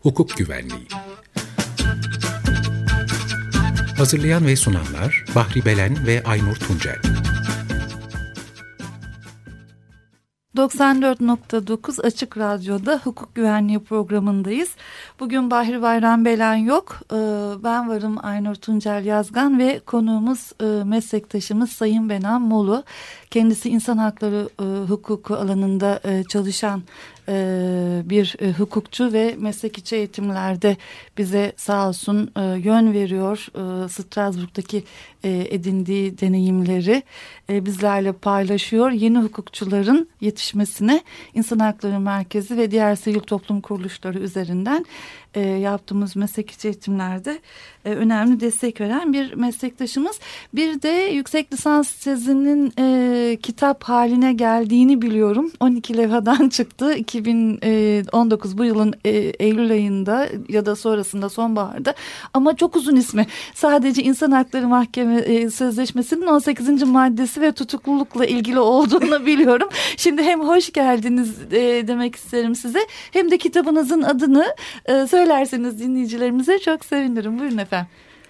Hukuk Güvenliği Hazırlayan ve sunanlar Bahri Belen ve Aynur Tuncel 94.9 Açık Radyo'da hukuk güvenliği programındayız. Bugün Bahri Bayram Belen yok. Ee, ben varım Aynur Tuncel Yazgan ve konuğumuz e, meslektaşımız Sayın Benan Molu. Kendisi insan hakları e, hukuku alanında e, bir hukukçu ve meslek içi eğitimlerde bize sağ olsun yön veriyor. Strasbourg'daki edindiği deneyimleri bizlerle paylaşıyor. Yeni hukukçuların yetişmesine İnsan Hakları Merkezi ve diğer sivil toplum kuruluşları üzerinden e, yaptığımız meslek içi eğitimlerde e, önemli destek veren bir meslektaşımız. Bir de yüksek lisans tezinin e, kitap haline geldiğini biliyorum. 12 levhadan çıktı. 2019 bu yılın e, Eylül ayında ya da sonrasında sonbaharda. Ama çok uzun ismi. Sadece İnsan Hakları Mahkeme e, Sözleşmesi'nin 18. maddesi ve tutuklulukla ilgili olduğunu biliyorum. Şimdi hem hoş geldiniz e, demek isterim size hem de kitabınızın adını e, söylerseniz dinleyicilerimize çok sevinirim. Buyurun efendim.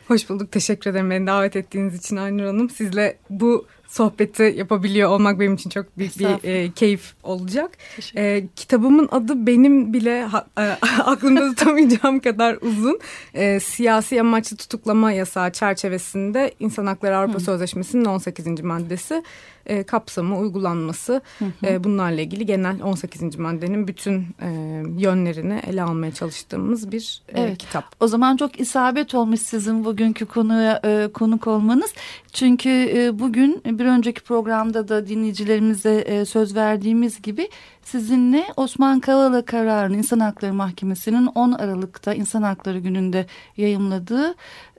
Hoş bulduk. Teşekkür ederim beni davet ettiğiniz için Aynur Hanım. Sizle bu sohbeti yapabiliyor olmak benim için çok büyük bir e, keyif olacak. E, kitabımın adı benim bile ha, e, aklımda tutamayacağım kadar uzun. E, siyasi amaçlı tutuklama yasağı çerçevesinde İnsan Hakları Avrupa Hı. Sözleşmesi'nin 18. maddesi e, kapsamı, uygulanması hı hı. E, bunlarla ilgili genel 18. maddenin bütün e, yönlerini ele almaya çalıştığımız bir e, evet. kitap. O zaman çok isabet olmuş sizin bugünkü konuya e, konuk olmanız. Çünkü e, bugün bir önceki programda da dinleyicilerimize e, söz verdiğimiz gibi sizinle Osman Kavala kararını İnsan Hakları Mahkemesi'nin 10 Aralık'ta İnsan Hakları Günü'nde yayımladığı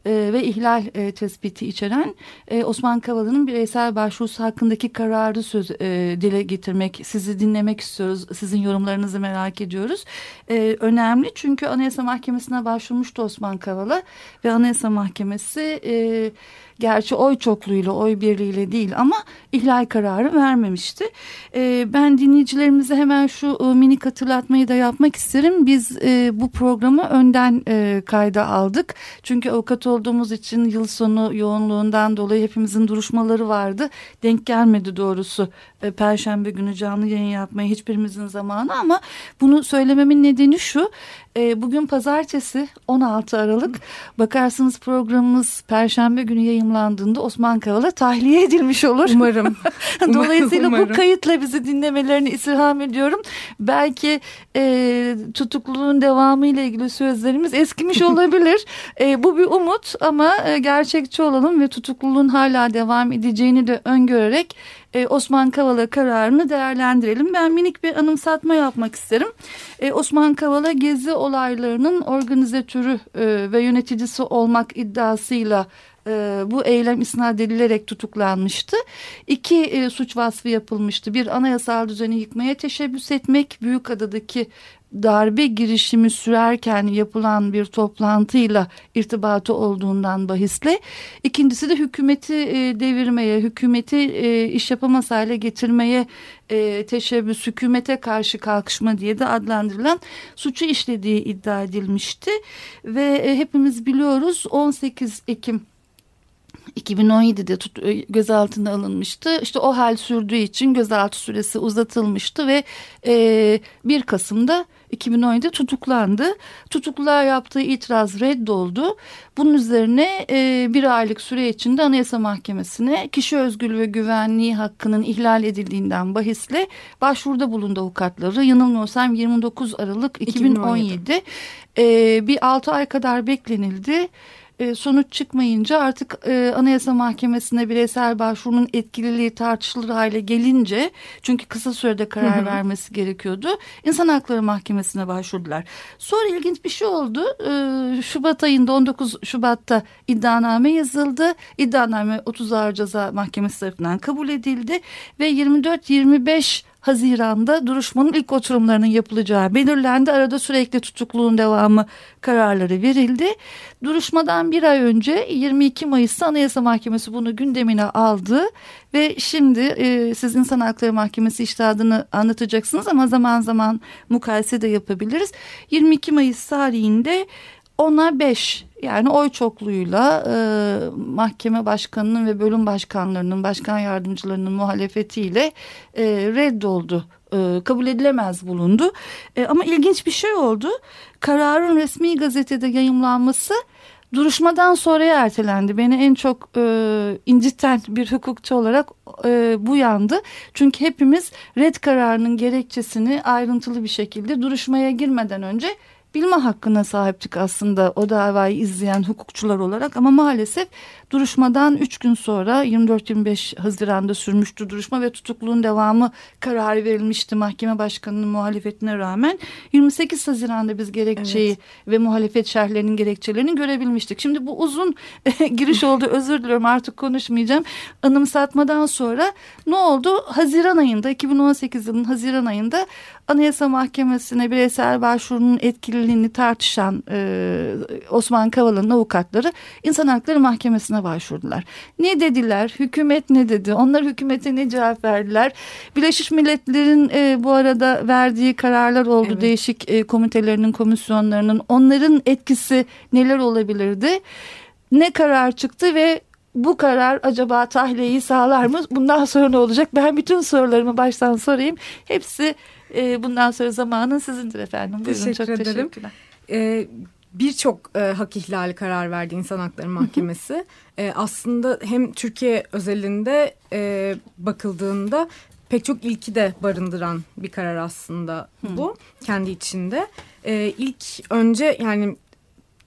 e, ve ihlal e, tespiti içeren e, Osman Kavala'nın bireysel başvurusu hakkındaki kararı söz e, dile getirmek, sizi dinlemek istiyoruz. Sizin yorumlarınızı merak ediyoruz. E, önemli çünkü Anayasa Mahkemesi'ne başvurmuştu Osman Kavala ve Anayasa Mahkemesi... E, Gerçi oy çokluğuyla, oy birliğiyle değil ama ihlal kararı vermemişti. E, ben dinleyicilerimize hemen şu e, minik hatırlatmayı da yapmak isterim. Biz e, bu programı önden e, kayda aldık. Çünkü avukat olduğumuz için yıl sonu yoğunluğundan dolayı hepimizin duruşmaları vardı. Denk gelmedi doğrusu e, Perşembe günü canlı yayın yapmaya hiçbirimizin zamanı ama bunu söylememin nedeni şu. E, bugün pazartesi 16 Aralık. Bakarsınız programımız Perşembe günü yayınlandığında Osman Kavala tahliye edilmiş olur. Umarım. Dolayısıyla Umarım. bu kayıtla bizi dinlemelerini istirham ediyorum. Belki e, tutukluluğun devamı ile ilgili sözlerimiz eskimiş olabilir. e, bu bir umut ama e, gerçekçi olalım ve tutukluluğun hala devam edeceğini de öngörerek e, Osman Kavala kararını değerlendirelim. Ben minik bir anımsatma yapmak isterim. E, Osman Kavala gezi olaylarının organizatörü e, ve yöneticisi olmak iddiasıyla e, bu eylem isnat edilerek tutuklanmıştı. İki e, suç vasfı yapılmıştı. Bir anayasal düzeni yıkmaya teşebbüs etmek, Büyükada'daki darbe girişimi sürerken yapılan bir toplantıyla irtibatı olduğundan bahisle. İkincisi de hükümeti e, devirmeye, hükümeti e, iş yapamaz hale getirmeye e, teşebbüs, hükümete karşı kalkışma diye de adlandırılan suçu işlediği iddia edilmişti. Ve hepimiz biliyoruz 18 Ekim 2017'de tut, gözaltına alınmıştı. İşte o hal sürdüğü için gözaltı süresi uzatılmıştı ve e, 1 Kasım'da 2017'de tutuklandı. Tutuklular yaptığı itiraz reddoldu. Bunun üzerine e, bir aylık süre içinde Anayasa Mahkemesi'ne kişi özgürlüğü ve güvenliği hakkının ihlal edildiğinden bahisle başvuruda bulundu avukatları. Yanılmıyorsam 29 Aralık 2017. 2017. E, bir 6 ay kadar beklenildi e, sonuç çıkmayınca artık e, Anayasa Mahkemesi'ne bireysel başvurunun etkililiği tartışılır hale gelince çünkü kısa sürede karar hı hı. vermesi gerekiyordu. İnsan Hakları Mahkemesi'ne başvurdular. Sonra ilginç bir şey oldu. E, Şubat ayında 19 Şubat'ta iddianame yazıldı. İddianame 30 Ağır Ceza Mahkemesi tarafından kabul edildi ve 24-25 Haziran'da duruşmanın ilk oturumlarının yapılacağı belirlendi. Arada sürekli tutukluluğun devamı kararları verildi. Duruşmadan bir ay önce 22 Mayıs'ta Anayasa Mahkemesi bunu gündemine aldı ve şimdi e, siz İnsan Hakları Mahkemesi iştihadını anlatacaksınız ama zaman zaman mukayese de yapabiliriz. 22 Mayıs tarihinde ona 5 yani oy çokluğuyla e, mahkeme başkanının ve bölüm başkanlarının, başkan yardımcılarının muhalefetiyle e, reddoldu. E, kabul edilemez bulundu. E, ama ilginç bir şey oldu. Kararın resmi gazetede yayımlanması duruşmadan sonraya ertelendi. Beni en çok e, inciten bir hukukçu olarak e, bu yandı. Çünkü hepimiz red kararının gerekçesini ayrıntılı bir şekilde duruşmaya girmeden önce bilme hakkına sahiptik aslında o davayı izleyen hukukçular olarak ama maalesef duruşmadan 3 gün sonra 24-25 Haziran'da sürmüştü duruşma ve tutukluğun devamı kararı verilmişti mahkeme başkanının muhalefetine rağmen 28 Haziran'da biz gerekçeyi evet. ve muhalefet şerhlerinin gerekçelerini görebilmiştik. Şimdi bu uzun giriş oldu özür diliyorum artık konuşmayacağım. Anımsatmadan sonra ne oldu? Haziran ayında 2018 yılının Haziran ayında Anayasa Mahkemesi'ne bireysel başvurunun etkililiğini tartışan e, Osman Kavala'nın avukatları İnsan Hakları Mahkemesi'ne başvurdular. Ne dediler? Hükümet ne dedi? Onlar hükümete ne cevap verdiler? Birleşmiş Milletler'in e, bu arada verdiği kararlar oldu. Evet. Değişik e, komitelerinin, komisyonlarının. Onların etkisi neler olabilirdi? Ne karar çıktı ve bu karar acaba tahliyeyi sağlar mı? Bundan sonra ne olacak? Ben bütün sorularımı baştan sorayım. Hepsi e, bundan sonra zamanın sizindir efendim. Buyurun, Teşekkür çok ederim. teşekkürler. Ee, Birçok e, hak ihlali karar verdi İnsan Hakları Mahkemesi. e, aslında hem Türkiye özelinde e, bakıldığında pek çok ilki de barındıran bir karar aslında bu kendi içinde. E, ilk önce yani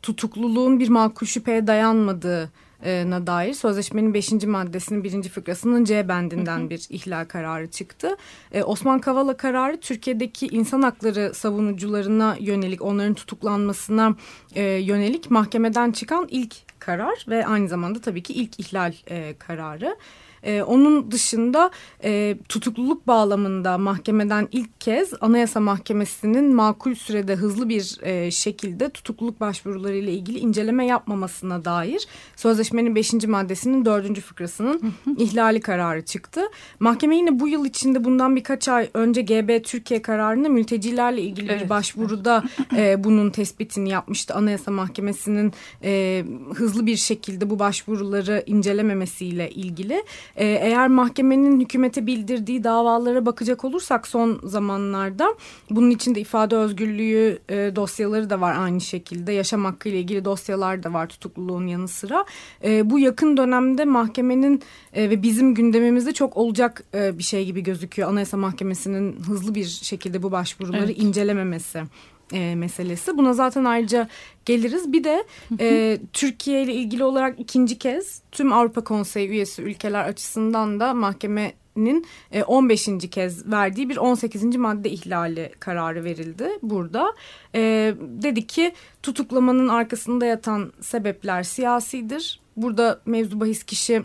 tutukluluğun bir makul şüpheye dayanmadığı na dair sözleşmenin 5. maddesinin 1. fıkrasının C bendinden bir ihlal kararı çıktı. Ee, Osman Kavala kararı Türkiye'deki insan hakları savunucularına yönelik onların tutuklanmasına e, yönelik mahkemeden çıkan ilk karar ve aynı zamanda tabii ki ilk ihlal e, kararı. E, onun dışında e, tutukluluk bağlamında mahkemeden ilk kez Anayasa Mahkemesi'nin makul sürede hızlı bir e, şekilde tutukluluk başvuruları ile ilgili inceleme yapmamasına dair sözleşmenin 5. maddesinin 4. fıkrasının ihlali kararı çıktı. Mahkeme yine bu yıl içinde bundan birkaç ay önce GB Türkiye kararını mültecilerle ilgili evet. bir başvuruda e, bunun tespitini yapmıştı. Anayasa Mahkemesi'nin e, hızlı bir şekilde bu başvuruları incelememesiyle ilgili. Ee, eğer mahkemenin hükümete bildirdiği davalara bakacak olursak son zamanlarda bunun içinde ifade özgürlüğü e, dosyaları da var aynı şekilde. Yaşam hakkı ile ilgili dosyalar da var tutukluluğun yanı sıra. E, bu yakın dönemde mahkemenin e, ve bizim gündemimizde çok olacak e, bir şey gibi gözüküyor. Anayasa Mahkemesi'nin hızlı bir şekilde bu başvuruları evet. incelememesi e, meselesi. Buna zaten ayrıca geliriz. Bir de e, Türkiye ile ilgili olarak ikinci kez tüm Avrupa Konseyi üyesi ülkeler açısından da mahkemenin 15. E, kez verdiği bir 18. madde ihlali kararı verildi burada. E, dedi ki tutuklamanın arkasında yatan sebepler siyasidir. Burada mevzu bahis kişi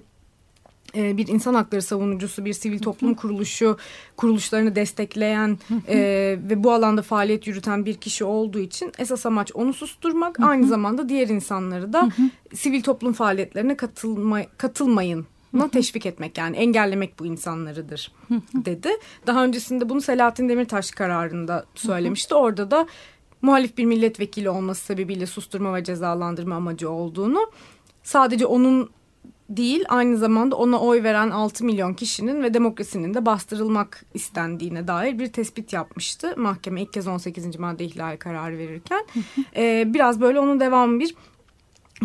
e, bir insan hakları savunucusu, bir sivil toplum kuruluşu, kuruluşlarını destekleyen e, ve bu alanda faaliyet yürüten bir kişi olduğu için esas amaç onu susturmak, aynı zamanda diğer insanları da sivil toplum faaliyetlerine katılma, katılmayın na teşvik etmek yani engellemek bu insanlarıdır dedi. Daha öncesinde bunu Selahattin Demirtaş kararında söylemişti. Orada da muhalif bir milletvekili olması sebebiyle susturma ve cezalandırma amacı olduğunu sadece onun değil aynı zamanda ona oy veren 6 milyon kişinin ve demokrasinin de bastırılmak istendiğine dair bir tespit yapmıştı. Mahkeme ilk kez 18. madde ihlal kararı verirken. ee, biraz böyle onun devamı bir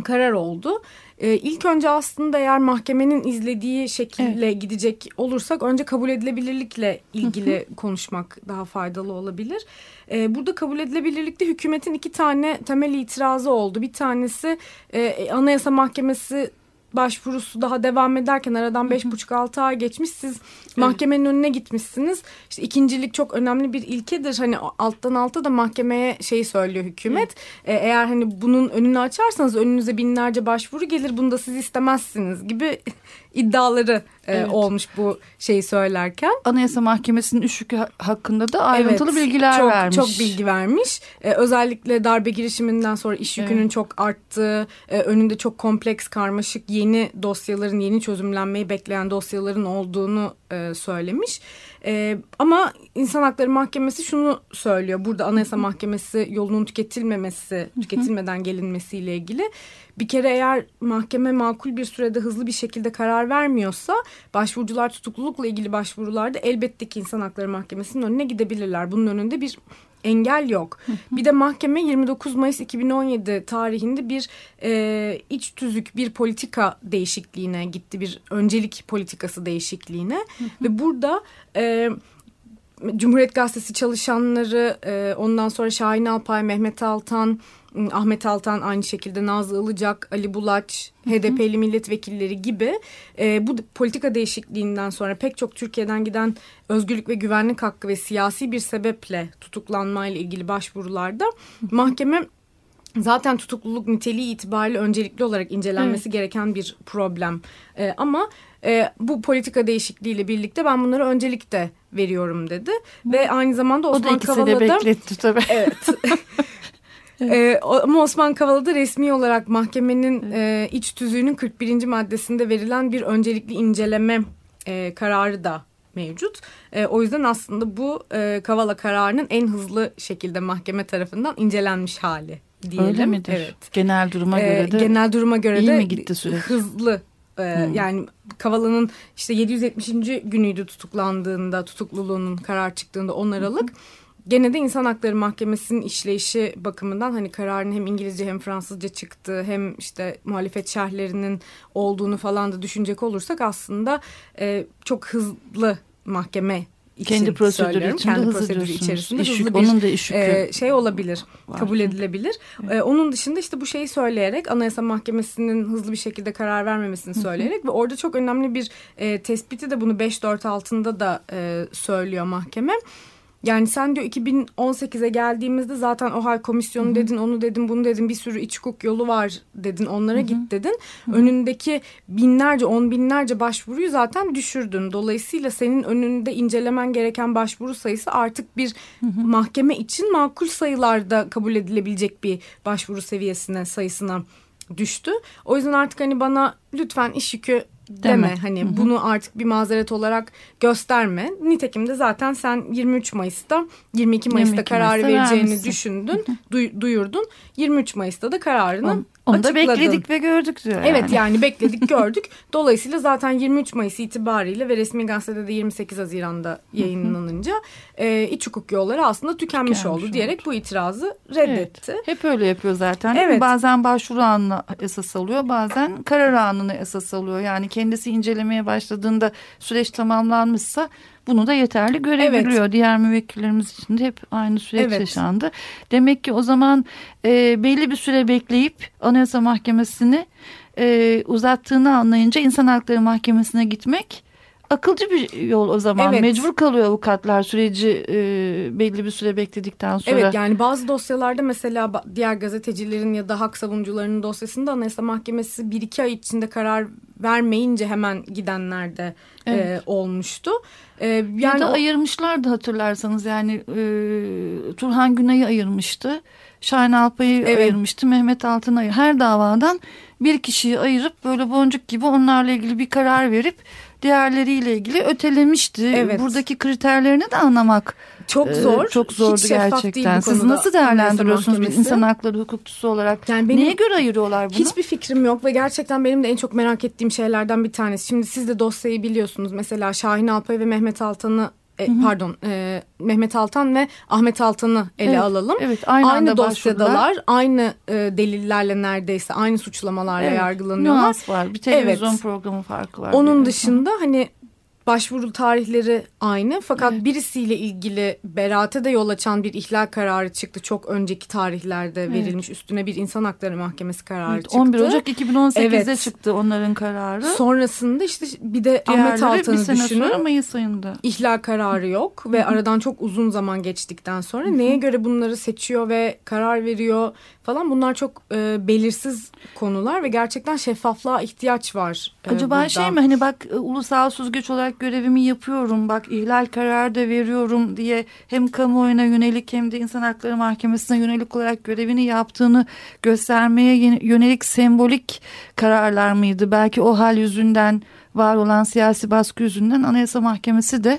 karar oldu. Ee, ilk önce aslında eğer mahkemenin izlediği şekilde evet. gidecek olursak önce kabul edilebilirlikle ilgili konuşmak daha faydalı olabilir. Ee, burada kabul edilebilirlikte hükümetin iki tane temel itirazı oldu. Bir tanesi e, Anayasa Mahkemesi başvurusu daha devam ederken aradan beş buçuk altı ay geçmiş siz evet. mahkemenin önüne gitmişsiniz. İşte ikincilik çok önemli bir ilkedir. Hani alttan alta da mahkemeye şey söylüyor hükümet. Evet. eğer hani bunun önünü açarsanız önünüze binlerce başvuru gelir. Bunu da siz istemezsiniz gibi iddiaları e, evet. olmuş bu şeyi söylerken. Anayasa Mahkemesi'nin üç hakkında da ayrıntılı evet, bilgiler çok, vermiş. Çok bilgi vermiş. Ee, özellikle darbe girişiminden sonra iş yükünün evet. çok arttığı, e, önünde çok kompleks, karmaşık yeni dosyaların, yeni çözümlenmeyi bekleyen dosyaların olduğunu e, söylemiş. E, ama İnsan Hakları Mahkemesi şunu söylüyor. Burada Anayasa Mahkemesi yolunun tüketilmemesi, tüketilmeden gelinmesiyle ilgili. Bir kere eğer mahkeme makul bir sürede hızlı bir şekilde karar vermiyorsa başvurucular tutuklulukla ilgili başvurularda elbette ki İnsan Hakları Mahkemesi'nin önüne gidebilirler. Bunun önünde bir engel yok. Bir de mahkeme 29 Mayıs 2017 tarihinde bir e, iç tüzük bir politika değişikliğine gitti. Bir öncelik politikası değişikliğine ve burada e, Cumhuriyet Gazetesi çalışanları e, ondan sonra Şahin Alpay, Mehmet Altan, Ahmet Altan aynı şekilde Nazlı Ilıcak, Ali Bulaç, HDP'li milletvekilleri gibi e, bu politika değişikliğinden sonra pek çok Türkiye'den giden özgürlük ve güvenlik hakkı ve siyasi bir sebeple tutuklanmayla ilgili başvurularda mahkeme zaten tutukluluk niteliği itibariyle öncelikli olarak incelenmesi evet. gereken bir problem. E, ama e, bu politika değişikliğiyle birlikte ben bunları öncelik de veriyorum dedi. Hı. Ve aynı zamanda Osman o da ikisini Kavala'da... bekletti tabii. Evet. Ee, ama Osman Kavala'da resmi olarak mahkemenin evet. e, iç tüzüğünün 41. maddesinde verilen bir öncelikli inceleme e, kararı da mevcut. E, o yüzden aslında bu e, Kavala kararının en hızlı şekilde mahkeme tarafından incelenmiş hali diyelim. Öyle midir? Evet. Genel duruma göre de. genel duruma göre iyi de mi gitti süreç? hızlı hmm. Yani Kavala'nın işte 770. günüydü tutuklandığında, tutukluluğunun karar çıktığında 10 Aralık. Hmm. Gene de İnsan Hakları Mahkemesi'nin işleyişi bakımından hani kararın hem İngilizce hem Fransızca çıktığı hem işte muhalefet şerhlerinin olduğunu falan da düşünecek olursak aslında e, çok hızlı mahkeme kendi prosedürü içinde kendi hızlı prosedürü içerisinde iş hızlı bir onun da iş e, şey olabilir, var. kabul edilebilir. Evet. E, onun dışında işte bu şeyi söyleyerek Anayasa Mahkemesi'nin hızlı bir şekilde karar vermemesini söyleyerek ve orada çok önemli bir e, tespiti de bunu 5-4 altında da e, söylüyor mahkeme. Yani sen diyor 2018'e geldiğimizde zaten o hal komisyonu Hı -hı. dedin, onu dedin, bunu dedin, bir sürü iç hukuk yolu var dedin, onlara Hı -hı. git dedin. Hı -hı. Önündeki binlerce, on binlerce başvuruyu zaten düşürdün. Dolayısıyla senin önünde incelemen gereken başvuru sayısı artık bir Hı -hı. mahkeme için makul sayılarda kabul edilebilecek bir başvuru seviyesine, sayısına düştü. O yüzden artık hani bana lütfen iş yükü deme. deme. Hani Hı -hı. bunu artık bir mazeret olarak gösterme. Nitekim de zaten sen 23 Mayıs'ta 22 Mayıs'ta 22 karar Mayıs'ta vereceğini vermişsin. düşündün, du duyurdun. 23 Mayıs'ta da kararını On, onu da bekledik ve gördük diyor. Evet yani, yani bekledik gördük. Dolayısıyla zaten 23 Mayıs itibariyle ve resmi gazetede de 28 Haziran'da yayınlanınca e, iç hukuk yolları aslında tükenmiş, tükenmiş oldu diyerek bu itirazı reddetti. Evet, hep öyle yapıyor zaten. Evet. Bazen başvuru anına esas alıyor bazen karar anını esas alıyor. Yani kendisi incelemeye başladığında süreç tamamlanmışsa bunu da yeterli görebiliyor. Evet. Diğer müvekkillerimiz için de hep aynı süreç evet. yaşandı. Demek ki o zaman e, belli bir süre bekleyip Anayasa Mahkemesi'ni e, uzattığını anlayınca İnsan Hakları Mahkemesi'ne gitmek akılcı bir yol o zaman. Evet. Mecbur kalıyor avukatlar süreci e, belli bir süre bekledikten sonra. Evet yani bazı dosyalarda mesela diğer gazetecilerin ya da hak savunucularının dosyasında Anayasa Mahkemesi bir iki ay içinde karar vermeyince hemen gidenler de e, evet. e, olmuştu. E, yani ya da o... ayırmışlardı hatırlarsanız yani e, Turhan Günay'ı ayırmıştı. Şahin Alpay'ı evet. ayırmıştı. Mehmet Altınay'ı her davadan bir kişiyi ayırıp böyle boncuk gibi onlarla ilgili bir karar verip diğerleriyle ilgili ötelemişti. Evet. Buradaki kriterlerini de anlamak çok e, zor. çok zordu gerçekten. Siz nasıl değerlendiriyorsunuz bir insan hakları hukukçusu olarak? Yani benim Neye göre ayırıyorlar bunu? Hiçbir fikrim yok ve gerçekten benim de en çok merak ettiğim şeylerden bir tanesi. Şimdi siz de dosyayı biliyorsunuz. Mesela Şahin Alpay ve Mehmet Altan'ı e, pardon e, Mehmet Altan ve Ahmet Altan'ı ele evet, alalım. Evet, aynı, aynı dosyadalar, aynı e, delillerle neredeyse aynı suçlamalarla evet, yargılanıyorlar. Nüans var. Bir televizyon evet. programı farkı var. Onun dışında hani başvuru tarihleri aynı fakat evet. birisiyle ilgili beraate de yol açan bir ihlal kararı çıktı. Çok önceki tarihlerde evet. verilmiş üstüne bir insan hakları mahkemesi kararı evet, çıktı. 11 Ocak 2018'de evet. çıktı onların kararı. Sonrasında işte bir de Diğerleri Ahmet Altan'ı düşünün. Mayıs ayında. İhlal kararı yok ve aradan çok uzun zaman geçtikten sonra neye göre bunları seçiyor ve karar veriyor falan bunlar çok e, belirsiz konular ve gerçekten şeffaflığa ihtiyaç var. E, Acaba burada. şey mi hani bak e, ulusal süzgeç olarak görevimi yapıyorum bak ihlal kararı da veriyorum diye hem kamuoyuna yönelik hem de insan hakları mahkemesine yönelik olarak görevini yaptığını göstermeye yönelik sembolik kararlar mıydı? Belki o hal yüzünden var olan siyasi baskı yüzünden Anayasa Mahkemesi de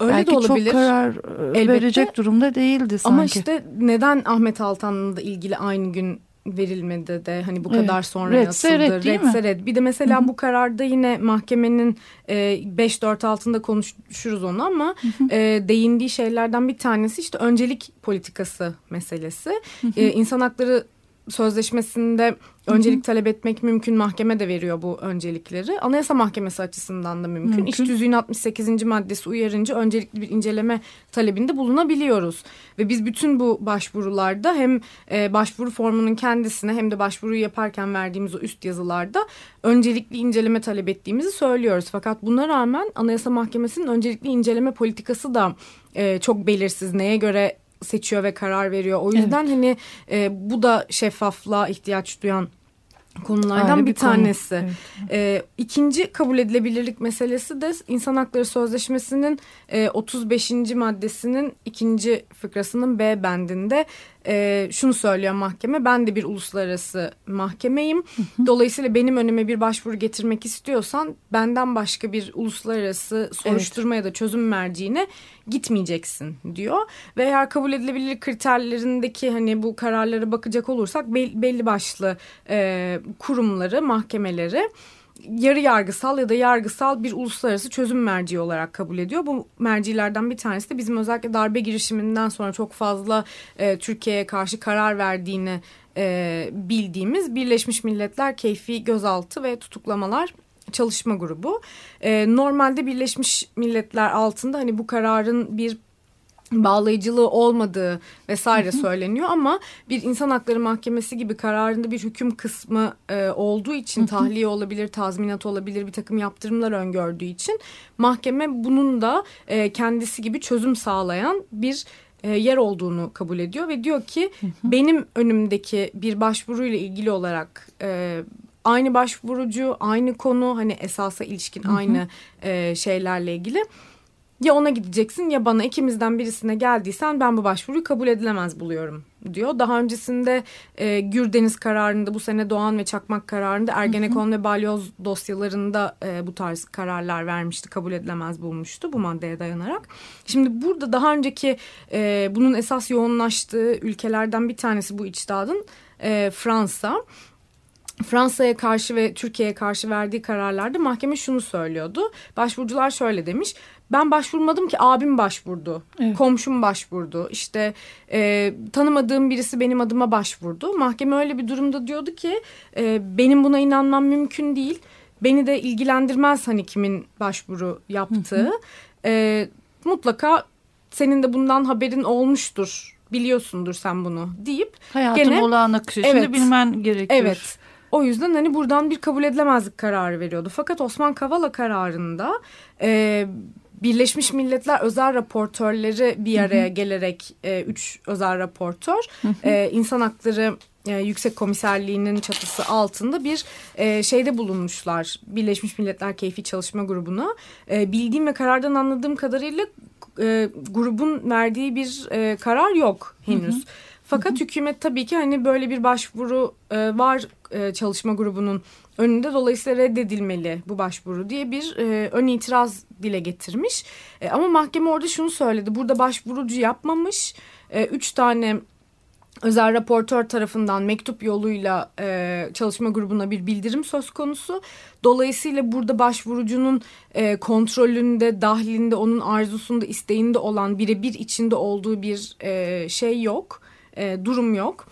Öyle Belki de olabilir. çok karar e, Elbette. verecek durumda değildi sanki. Ama işte neden Ahmet Altan'la da ilgili aynı gün verilmedi de hani bu kadar evet. sonra Redse yazıldı. Red değil Redse mi? Red. Bir de mesela Hı-hı. bu kararda yine mahkemenin e, 5-4 altında konuşuruz onu ama e, değindiği şeylerden bir tanesi işte öncelik politikası meselesi. E, insan hakları sözleşmesinde öncelik talep etmek mümkün. Mahkeme de veriyor bu öncelikleri. Anayasa Mahkemesi açısından da mümkün. mümkün. İş düzüğün 68. maddesi uyarınca öncelikli bir inceleme talebinde bulunabiliyoruz. Ve biz bütün bu başvurularda hem e, başvuru formunun kendisine hem de başvuruyu yaparken verdiğimiz o üst yazılarda öncelikli inceleme talep ettiğimizi söylüyoruz. Fakat buna rağmen Anayasa Mahkemesi'nin öncelikli inceleme politikası da e, çok belirsiz. Neye göre seçiyor ve karar veriyor. O yüzden evet. hani e, bu da şeffaflığa ihtiyaç duyan konulardan Ayrı bir, bir tanesi. Konu. Evet. Ee, ikinci kabul edilebilirlik meselesi de İnsan Hakları Sözleşmesi'nin e, 35. maddesinin ikinci fıkrasının B bendinde e, şunu söylüyor mahkeme. Ben de bir uluslararası mahkemeyim. Dolayısıyla benim önüme bir başvuru getirmek istiyorsan benden başka bir uluslararası soruşturma evet. ya da çözüm merciğine gitmeyeceksin diyor. Ve eğer kabul edilebilir kriterlerindeki hani bu kararlara bakacak olursak belli başlı e, kurumları, mahkemeleri yarı yargısal ya da yargısal bir uluslararası çözüm merci olarak kabul ediyor. Bu mercilerden bir tanesi de bizim özellikle darbe girişiminden sonra çok fazla e, Türkiye'ye karşı karar verdiğini e, bildiğimiz Birleşmiş Milletler Keyfi Gözaltı ve Tutuklamalar Çalışma Grubu. E, normalde Birleşmiş Milletler altında hani bu kararın bir bağlayıcılığı olmadığı vesaire söyleniyor ama bir insan hakları mahkemesi gibi kararında bir hüküm kısmı e, olduğu için tahliye olabilir, tazminat olabilir bir takım yaptırımlar öngördüğü için mahkeme bunun da e, kendisi gibi çözüm sağlayan bir e, yer olduğunu kabul ediyor ve diyor ki hı hı. benim önümdeki bir başvuruyla ilgili olarak e, aynı başvurucu, aynı konu hani esasa ilişkin hı hı. aynı e, şeylerle ilgili ya ona gideceksin ya bana ikimizden birisine geldiysen ben bu başvuruyu kabul edilemez buluyorum diyor. Daha öncesinde e, Gürdeniz kararında bu sene Doğan ve Çakmak kararında Ergenekon ve Balyoz dosyalarında e, bu tarz kararlar vermişti. Kabul edilemez bulmuştu bu maddeye dayanarak. Şimdi burada daha önceki e, bunun esas yoğunlaştığı ülkelerden bir tanesi bu içtihadın e, Fransa. Fransa'ya karşı ve Türkiye'ye karşı verdiği kararlarda mahkeme şunu söylüyordu. Başvurucular şöyle demiş. Ben başvurmadım ki abim başvurdu. Evet. Komşum başvurdu. İşte e, tanımadığım birisi benim adıma başvurdu. Mahkeme öyle bir durumda diyordu ki e, benim buna inanmam mümkün değil. Beni de ilgilendirmez hani kimin başvuru yaptığı. E, mutlaka senin de bundan haberin olmuştur. Biliyorsundur sen bunu deyip. Hayatın gene, olağan akışını evet, bilmen gerekiyor. Evet. O yüzden hani buradan bir kabul edilemezlik kararı veriyordu. Fakat Osman Kavala kararında e, Birleşmiş Milletler özel raportörleri bir araya gelerek e, üç özel raportör. E, insan hakları e, Yüksek Komiserliği'nin çatısı altında bir e, şeyde bulunmuşlar. Birleşmiş Milletler Keyfi Çalışma Grubu'na. E, bildiğim ve karardan anladığım kadarıyla e, grubun verdiği bir e, karar yok henüz. Hı hı. Fakat hı hı. hükümet tabii ki hani böyle bir başvuru e, var e, çalışma grubunun önünde dolayısıyla reddedilmeli bu başvuru diye bir e, ön itiraz dile getirmiş. E, ama mahkeme orada şunu söyledi. Burada başvurucu yapmamış. E, üç tane özel raportör tarafından mektup yoluyla e, çalışma grubuna bir bildirim söz konusu. Dolayısıyla burada başvurucunun e, kontrolünde, dahilinde, onun arzusunda, isteğinde olan birebir içinde olduğu bir e, şey yok, e, durum yok.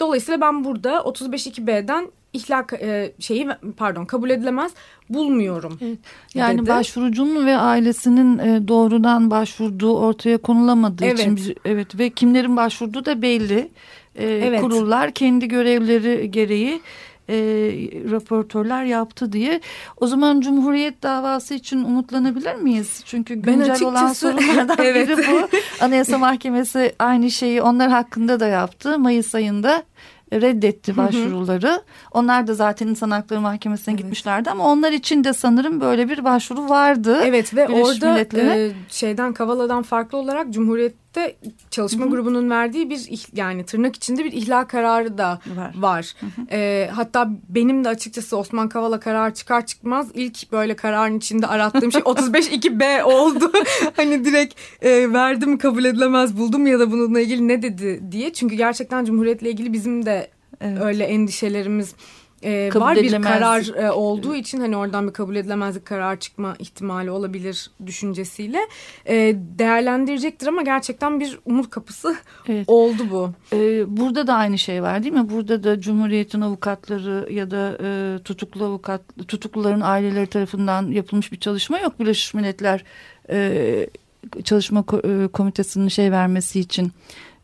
Dolayısıyla ben burada 35.2b'den ihlak e, şeyi pardon kabul edilemez bulmuyorum. Evet. Yani dedi. başvurucunun ve ailesinin e, doğrudan başvurduğu ortaya konulamadığı evet. için biz, evet ve kimlerin başvurduğu da belli. E, evet. Kurullar kendi görevleri gereği e, raportörler yaptı diye. O zaman Cumhuriyet davası için umutlanabilir miyiz? Çünkü güncel açıkçası... olan sorunlardan evet. biri bu. Anayasa Mahkemesi aynı şeyi onlar hakkında da yaptı. Mayıs ayında reddetti başvuruları. Hı hı. Onlar da zaten insan hakları mahkemesine evet. gitmişlerdi ama onlar için de sanırım böyle bir başvuru vardı. Evet ve Birleşmiş orada e, şeyden Kavala'dan farklı olarak Cumhuriyet birlikte çalışma Hı -hı. grubunun verdiği bir yani tırnak içinde bir ihlal kararı da var. var. E, hatta benim de açıkçası Osman Kavala karar çıkar çıkmaz ilk böyle kararın içinde arattığım şey 35-2B oldu. hani direkt e, verdim kabul edilemez buldum ya da bununla ilgili ne dedi diye. Çünkü gerçekten Cumhuriyet'le ilgili bizim de evet. öyle endişelerimiz e, var bir karar e, olduğu için hani oradan bir kabul edilemezlik karar çıkma ihtimali olabilir düşüncesiyle e, değerlendirecektir ama gerçekten bir umut kapısı evet. oldu bu. E, burada da aynı şey var değil mi? Burada da Cumhuriyet'in avukatları ya da e, tutuklu avukat tutukluların aileleri tarafından yapılmış bir çalışma yok. Birleşmiş Milletler e, çalışma e, komitesinin şey vermesi için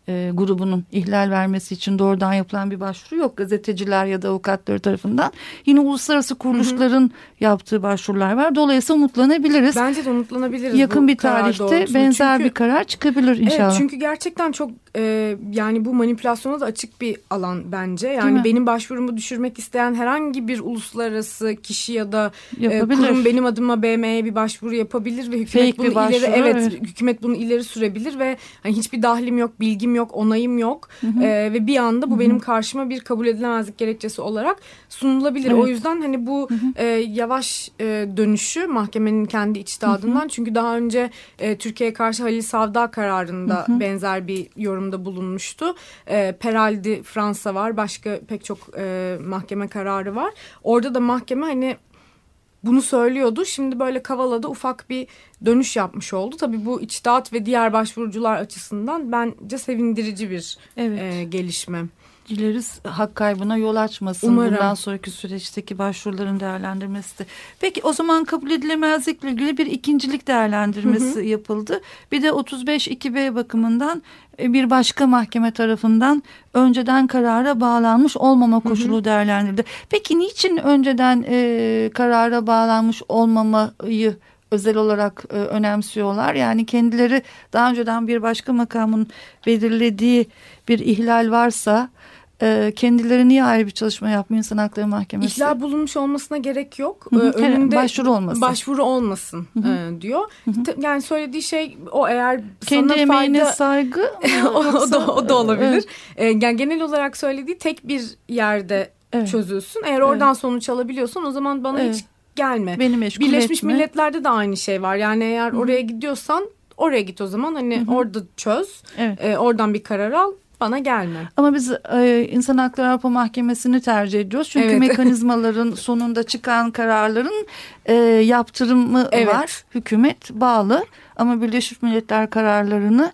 e, grubunun ihlal vermesi için doğrudan yapılan bir başvuru yok. Gazeteciler ya da avukatları tarafından. Yine uluslararası kuruluşların hı hı. yaptığı başvurular var. Dolayısıyla umutlanabiliriz. Bence de umutlanabiliriz. Yakın bir tarihte benzer çünkü, bir karar çıkabilir inşallah. Evet, çünkü gerçekten çok e, yani bu manipülasyona da açık bir alan bence. Yani benim başvurumu düşürmek isteyen herhangi bir uluslararası kişi ya da e, kurum benim adıma BM'ye bir başvuru yapabilir ve hükümet Fake bunu başvuru, ileri evet, evet hükümet bunu ileri sürebilir ve hani hiçbir dahlim yok, bilgim yok, onayım yok hı hı. E, ve bir anda bu hı hı. benim karşıma bir kabul edilemezlik gerekçesi olarak sunulabilir. Evet. O yüzden hani bu hı hı. E, yavaş e, dönüşü mahkemenin kendi içtihadından hı hı. çünkü daha önce e, Türkiye'ye karşı Halil Savda kararında hı hı. benzer bir yorum yorumda bulunmuştu. E, Peraldi Fransa var. Başka pek çok e, mahkeme kararı var. Orada da mahkeme hani bunu söylüyordu. Şimdi böyle Kavala'da ufak bir dönüş yapmış oldu. Tabii bu içtihat ve diğer başvurucular açısından bence sevindirici bir evet. e, gelişme dileriz hak kaybına yol açmasın. Umarım. Bundan sonraki süreçteki başvuruların değerlendirmesi de. Peki o zaman kabul edilemezlikle ilgili bir ikincilik değerlendirmesi hı hı. yapıldı. Bir de 35-2B bakımından e, bir başka mahkeme tarafından önceden karara bağlanmış olmama koşulu hı hı. değerlendirildi. Peki niçin önceden e, karara bağlanmış olmamayı özel olarak e, önemsiyorlar. Yani kendileri daha önceden bir başka makamın belirlediği bir ihlal varsa e, kendileri niye ayrı bir çalışma yapmıyor İnsan Hakları Mahkemesi? İhlal bulunmuş olmasına gerek yok. Hı hı. Önünde başvuru olmasın. Başvuru olmasın hı hı. E, diyor. Hı hı. Yani söylediği şey o eğer Kendi sana emeğine fayda... saygı o, da, o da olabilir. Evet. E, yani genel olarak söylediği tek bir yerde evet. çözülsün. Eğer oradan evet. sonuç alabiliyorsan o zaman bana evet. hiç gelme. Beni meşgul Birleşmiş etme. Milletler'de de aynı şey var. Yani eğer Hı -hı. oraya gidiyorsan oraya git o zaman hani Hı -hı. orada çöz. Evet. E, oradan bir karar al bana gelme. Ama biz e, İnsan Hakları Avrupa Mahkemesi'ni tercih ediyoruz. Çünkü evet. mekanizmaların sonunda çıkan kararların e, yaptırımı evet. var. Hükümet bağlı ama Birleşmiş Milletler kararlarını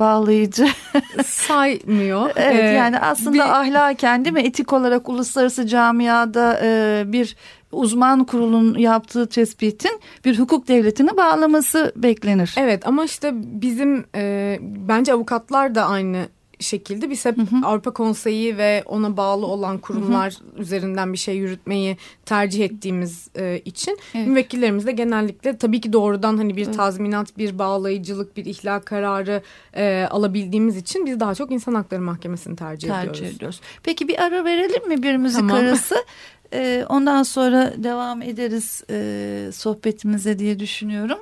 bağlayıcı saymıyor. evet ee, yani aslında bir... ahlaken değil mi etik olarak uluslararası camiada e, bir uzman kurulun yaptığı tespitin bir hukuk devletine bağlaması beklenir. Evet ama işte bizim e, bence avukatlar da aynı şekilde biz hep hı hı. Avrupa Konseyi ve ona bağlı olan kurumlar hı hı. üzerinden bir şey yürütmeyi tercih ettiğimiz e, için evet. müvekkillerimiz de genellikle tabii ki doğrudan hani bir evet. tazminat, bir bağlayıcılık, bir ihlal kararı e, alabildiğimiz için biz daha çok insan hakları mahkemesini tercih, tercih ediyoruz. ediyoruz. Peki bir ara verelim mi bir müzik tamam. arası? E, ondan sonra devam ederiz e, sohbetimize diye düşünüyorum.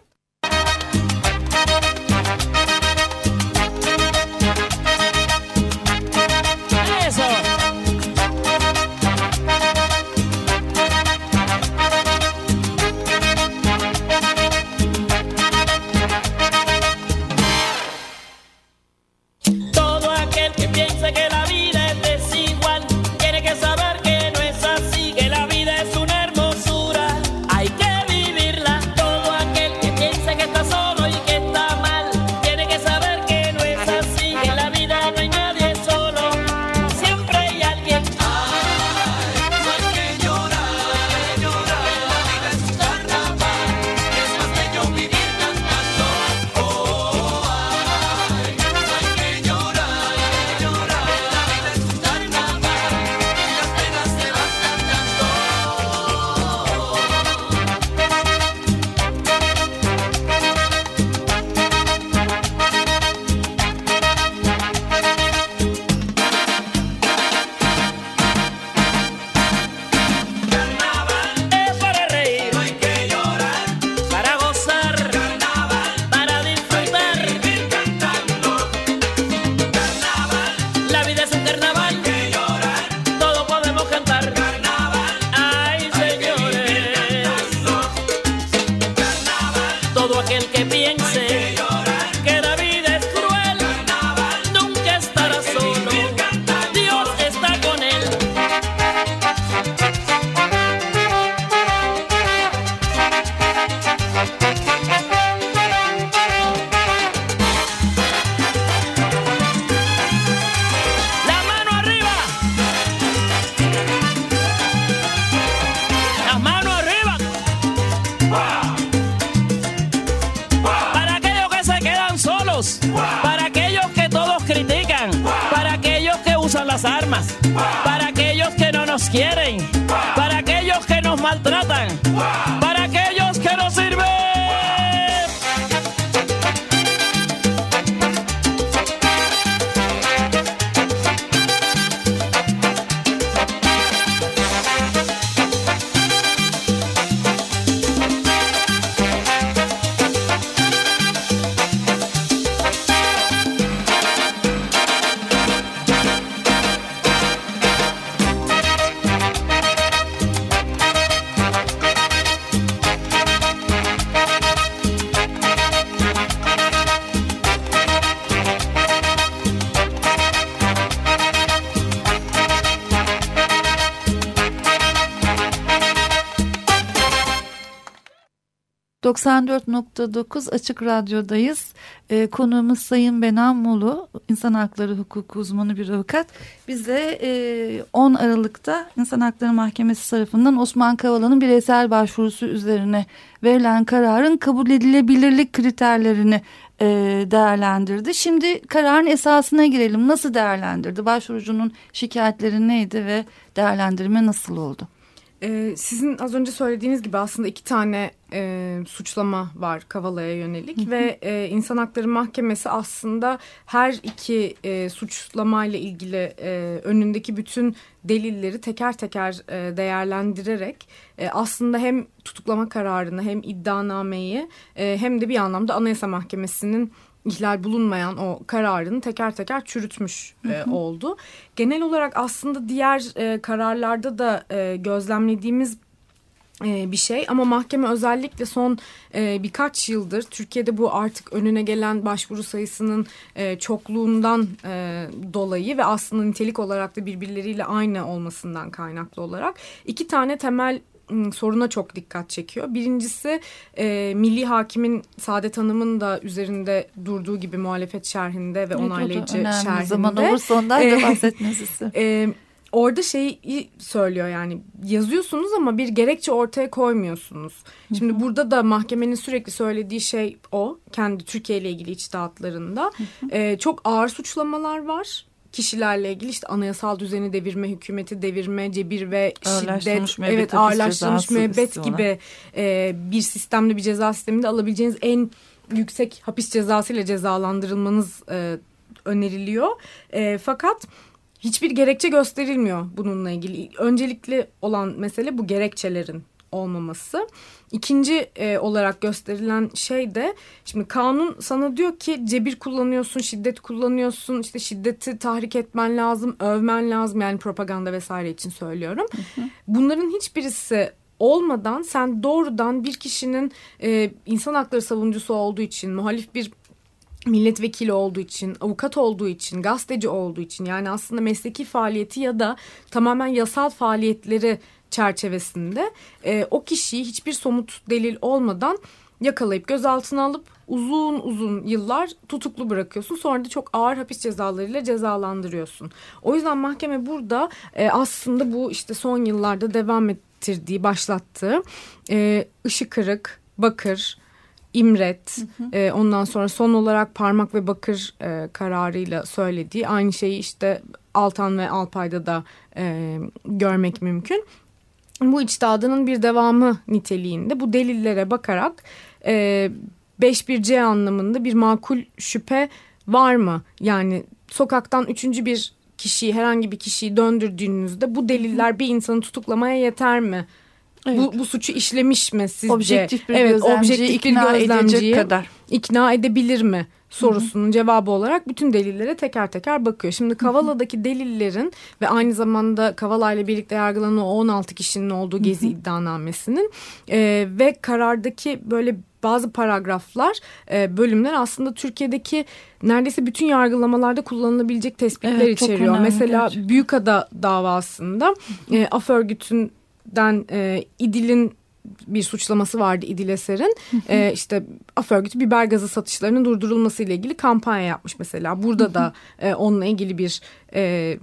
...94.9 Açık Radyo'dayız. Ee, konuğumuz Sayın Benan Mulu, insan hakları hukuku uzmanı bir avukat. Bize e, 10 Aralık'ta İnsan Hakları Mahkemesi tarafından Osman Kavala'nın bireysel başvurusu üzerine verilen kararın kabul edilebilirlik kriterlerini e, değerlendirdi. Şimdi kararın esasına girelim. Nasıl değerlendirdi? Başvurucunun şikayetleri neydi ve değerlendirme nasıl oldu? Ee, sizin az önce söylediğiniz gibi aslında iki tane e, suçlama var Kavala'ya yönelik hı hı. ve e, İnsan Hakları Mahkemesi aslında her iki e, suçlamayla ilgili e, önündeki bütün delilleri teker teker e, değerlendirerek e, aslında hem tutuklama kararını hem iddianameyi e, hem de bir anlamda Anayasa Mahkemesi'nin ihlal bulunmayan o kararını teker teker çürütmüş e, oldu. Genel olarak aslında diğer e, kararlarda da e, gözlemlediğimiz e, bir şey ama mahkeme özellikle son e, birkaç yıldır Türkiye'de bu artık önüne gelen başvuru sayısının e, çokluğundan e, dolayı ve aslında nitelik olarak da birbirleriyle aynı olmasından kaynaklı olarak iki tane temel soruna çok dikkat çekiyor. Birincisi e, Milli Hakim'in Saadet Hanım'ın da üzerinde durduğu gibi muhalefet şerhinde ve evet, onaylayıcı şerhinde. zaman olursa ondan da bahsetmenizi e, Orada şeyi söylüyor yani yazıyorsunuz ama bir gerekçe ortaya koymuyorsunuz. Şimdi Hı-hı. burada da mahkemenin sürekli söylediği şey o. Kendi Türkiye ile ilgili içtihatlarında. Ee, çok ağır suçlamalar var kişilerle ilgili işte anayasal düzeni devirme, hükümeti devirme, cebir ve şiddet, evet ağırlaştırılmış müebbet gibi e, bir sistemde bir ceza sisteminde alabileceğiniz en yüksek hapis cezası ile cezalandırılmanız e, öneriliyor. E, fakat hiçbir gerekçe gösterilmiyor bununla ilgili. Öncelikli olan mesele bu gerekçelerin olmaması. İkinci e, olarak gösterilen şey de şimdi kanun sana diyor ki cebir kullanıyorsun, şiddet kullanıyorsun, işte şiddeti tahrik etmen lazım, övmen lazım yani propaganda vesaire için söylüyorum. Hı hı. Bunların hiçbirisi olmadan sen doğrudan bir kişinin e, insan hakları savunucusu olduğu için muhalif bir milletvekili olduğu için, avukat olduğu için, gazeteci olduğu için yani aslında mesleki faaliyeti ya da tamamen yasal faaliyetleri çerçevesinde e, o kişiyi hiçbir somut delil olmadan yakalayıp gözaltına alıp uzun uzun yıllar tutuklu bırakıyorsun. Sonra da çok ağır hapis cezalarıyla cezalandırıyorsun. O yüzden mahkeme burada e, aslında bu işte son yıllarda devam ettirdiği, başlattığı e, ışık kırık, bakır, İmret, hı hı. E, ondan sonra son olarak parmak ve bakır e, kararıyla söylediği aynı şeyi işte Altan ve Alpay'da da e, görmek mümkün. Bu içtihadının bir devamı niteliğinde bu delillere bakarak e, 5-1C anlamında bir makul şüphe var mı? Yani sokaktan üçüncü bir kişiyi herhangi bir kişiyi döndürdüğünüzde bu deliller bir insanı tutuklamaya yeter mi? Evet. Bu, bu suçu işlemiş mi sizce? Objektif bir evet, gözlemci, objektif bir ikna gözlemciyi kadar. ikna edebilir mi? Sorusunun Hı-hı. cevabı olarak bütün delillere teker teker bakıyor. Şimdi Kavala'daki delillerin ve aynı zamanda Kavala ile birlikte yargılanan o 16 kişinin olduğu gezi Hı-hı. iddianamesinin e, ve karardaki böyle bazı paragraflar, e, bölümler aslında Türkiye'deki neredeyse bütün yargılamalarda kullanılabilecek tespitler evet, içeriyor. Önemli, Mesela gerçekten. Büyükada davasında e, af örgütünden e, İdil'in bir suçlaması vardı İdil Eser'in. ee, işte af örgütü biber gazı satışlarının durdurulması ile ilgili kampanya yapmış mesela. Burada da e, onunla ilgili bir e,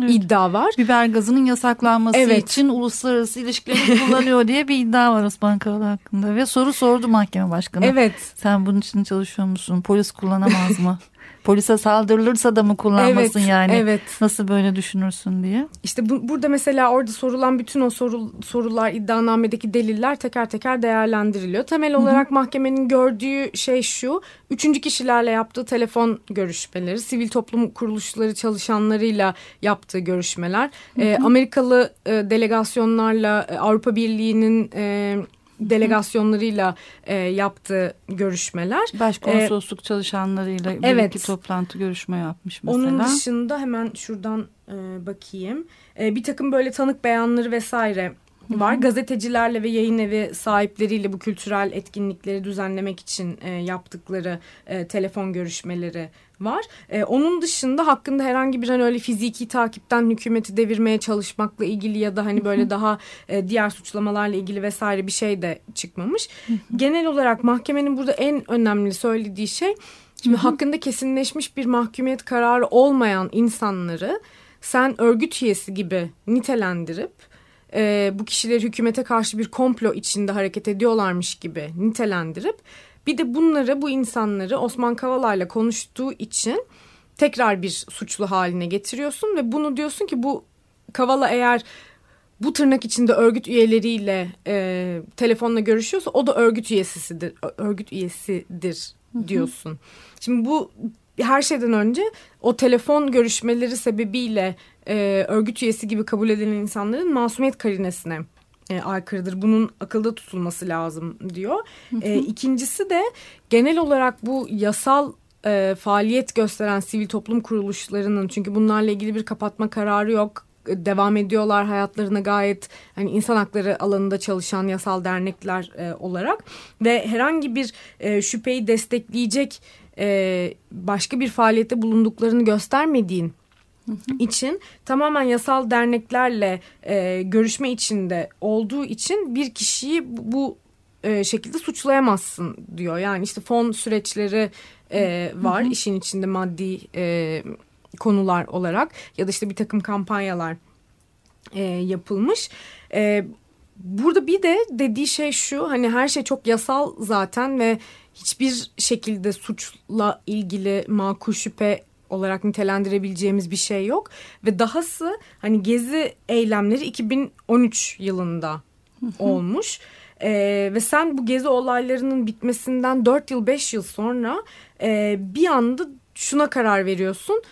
Evet. iddia var. Biber gazının yasaklanması evet. için uluslararası ilişkileri kullanıyor diye bir iddia var Osman Kavala hakkında. Ve soru sordu mahkeme başkanı. Evet. Sen bunun için çalışıyor musun? Polis kullanamaz mı? polise saldırılırsa da mı kullanmasın evet, yani? Evet. Nasıl böyle düşünürsün diye. İşte bu, burada mesela orada sorulan bütün o soru, sorular iddianamedeki deliller teker teker değerlendiriliyor. Temel olarak Hı-hı. mahkemenin gördüğü şey şu. Üçüncü kişilerle yaptığı telefon görüşmeleri, sivil toplum kuruluşları çalışanlarıyla yaptığı görüşmeler, e, Amerikalı e, delegasyonlarla e, Avrupa Birliği'nin e, delegasyonlarıyla e, yaptığı görüşmeler. Başkonsolosluk e, çalışanlarıyla bir evet, iki toplantı görüşme yapmış mesela. Onun dışında hemen şuradan e, bakayım. E, bir takım böyle tanık beyanları vesaire var. Gazetecilerle ve yayın evi sahipleriyle bu kültürel etkinlikleri düzenlemek için e, yaptıkları e, telefon görüşmeleri var. E, onun dışında hakkında herhangi bir hani öyle fiziki takipten hükümeti devirmeye çalışmakla ilgili ya da hani böyle daha e, diğer suçlamalarla ilgili vesaire bir şey de çıkmamış. Genel olarak mahkemenin burada en önemli söylediği şey şimdi hakkında kesinleşmiş bir mahkumiyet kararı olmayan insanları sen örgüt üyesi gibi nitelendirip e, bu kişileri hükümete karşı bir komplo içinde hareket ediyorlarmış gibi nitelendirip bir de bunları bu insanları Osman Kavala'yla konuştuğu için tekrar bir suçlu haline getiriyorsun ve bunu diyorsun ki bu Kavala eğer bu tırnak içinde örgüt üyeleriyle e, telefonla görüşüyorsa o da örgüt üyesidir, örgüt üyesidir diyorsun. Şimdi bu her şeyden önce o telefon görüşmeleri sebebiyle e, örgüt üyesi gibi kabul edilen insanların masumiyet karinesine e, aykırıdır. Bunun akılda tutulması lazım diyor. E, ikincisi de genel olarak bu yasal e, faaliyet gösteren sivil toplum kuruluşlarının çünkü bunlarla ilgili bir kapatma kararı yok devam ediyorlar hayatlarına gayet hani insan hakları alanında çalışan yasal dernekler e, olarak ve herhangi bir e, şüpheyi destekleyecek e, başka bir faaliyette bulunduklarını göstermediğin için tamamen yasal derneklerle e, görüşme içinde olduğu için bir kişiyi bu, e, şekilde suçlayamazsın diyor. Yani işte fon süreçleri e, var hı hı. işin içinde maddi e, konular olarak ya da işte bir takım kampanyalar e, yapılmış. E, burada bir de dediği şey şu hani her şey çok yasal zaten ve hiçbir şekilde suçla ilgili makul şüphe olarak nitelendirebileceğimiz bir şey yok. Ve dahası hani gezi eylemleri 2013 yılında olmuş. Ee, ve sen bu gezi olaylarının bitmesinden 4 yıl 5 yıl sonra e, bir anda şuna karar veriyorsun.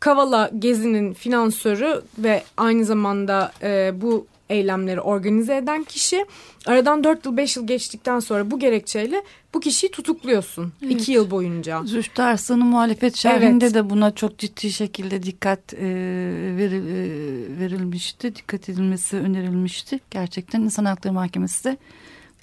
Kavala Gezi'nin finansörü ve aynı zamanda e, bu eylemleri organize eden kişi aradan 4 yıl 5 yıl geçtikten sonra bu gerekçeyle bu kişiyi tutukluyorsun 2 evet. yıl boyunca. Zühtü Arslan'ın muhalefet şerhinde evet. de buna çok ciddi şekilde dikkat e, veril, e, verilmişti. Dikkat edilmesi önerilmişti. Gerçekten İnsan Hakları Mahkemesi de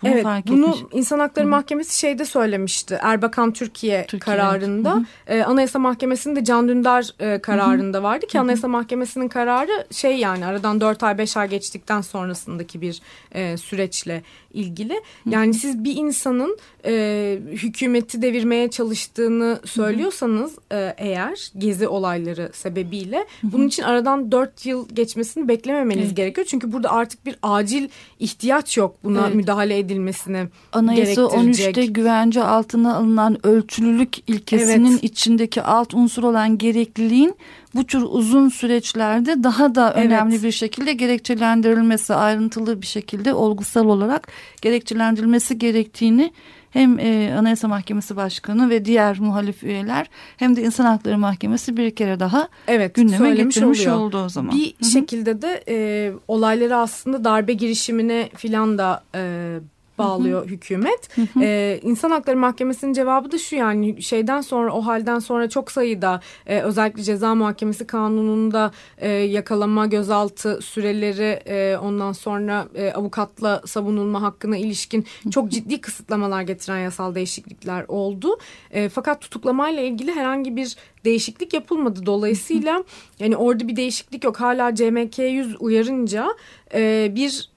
bunu evet, fark bunu etmiş. İnsan Hakları Hı. Mahkemesi şeyde söylemişti. Erbakan Türkiye, Türkiye kararında. E, Anayasa Mahkemesi'nin de Can Dündar e, kararında Hı. vardı ki Hı. Anayasa Mahkemesi'nin kararı şey yani aradan 4 ay 5 ay geçtikten sonrasındaki bir e, süreçle ilgili. Yani siz bir insanın e, hükümeti devirmeye çalıştığını söylüyorsanız e, eğer gezi olayları sebebiyle bunun için aradan dört yıl geçmesini beklememeniz evet. gerekiyor. Çünkü burada artık bir acil ihtiyaç yok buna evet. müdahale edilmesine Anayasa 13'te güvence altına alınan ölçülülük ilkesinin evet. içindeki alt unsur olan gerekliliğin bu tür uzun süreçlerde daha da önemli evet. bir şekilde gerekçelendirilmesi ayrıntılı bir şekilde olgusal olarak gerekçelendirilmesi gerektiğini hem e, Anayasa Mahkemesi Başkanı ve diğer muhalif üyeler hem de İnsan Hakları Mahkemesi bir kere daha evet, gündeme getirmiş oluyor. oldu o zaman. Bir Hı -hı. şekilde de e, olayları aslında darbe girişimine filan da e, bağlıyor hı hı. hükümet. Hı hı. E, İnsan Hakları Mahkemesi'nin cevabı da şu yani şeyden sonra o halden sonra çok sayıda e, özellikle ceza muhakemesi kanununda e, yakalama gözaltı süreleri e, ondan sonra e, avukatla savunulma hakkına ilişkin çok ciddi kısıtlamalar getiren yasal değişiklikler oldu. E, fakat tutuklamayla ilgili herhangi bir değişiklik yapılmadı. Dolayısıyla yani orada bir değişiklik yok. Hala CMK 100 uyarınca e, bir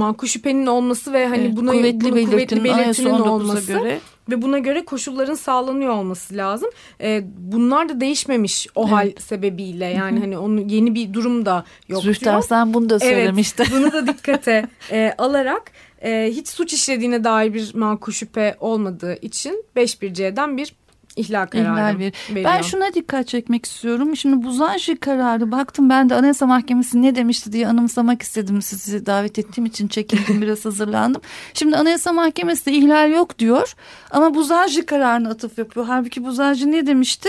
makul şüphenin olması ve hani evet, buna kuvvetli, bunu, belirtinin, kuvvetli belirtinin olması göre. ve buna göre koşulların sağlanıyor olması lazım. Ee, bunlar da değişmemiş o evet. hal sebebiyle yani hani onun yeni bir durum da yok Zühter sen bunu da söylemiştin. Evet bunu da dikkate e, alarak e, hiç suç işlediğine dair bir makul şüphe olmadığı için 5.1C'den bir İhlal kararı İhlal bir. Veriyor. Ben şuna dikkat çekmek istiyorum. Şimdi Buzanji kararı baktım ben de Anayasa Mahkemesi ne demişti diye anımsamak istedim. Sizi davet ettiğim için çekindim biraz hazırlandım. Şimdi Anayasa Mahkemesi de ihlal yok diyor ama Buzanji kararını atıf yapıyor. Halbuki Buzanji ne demişti?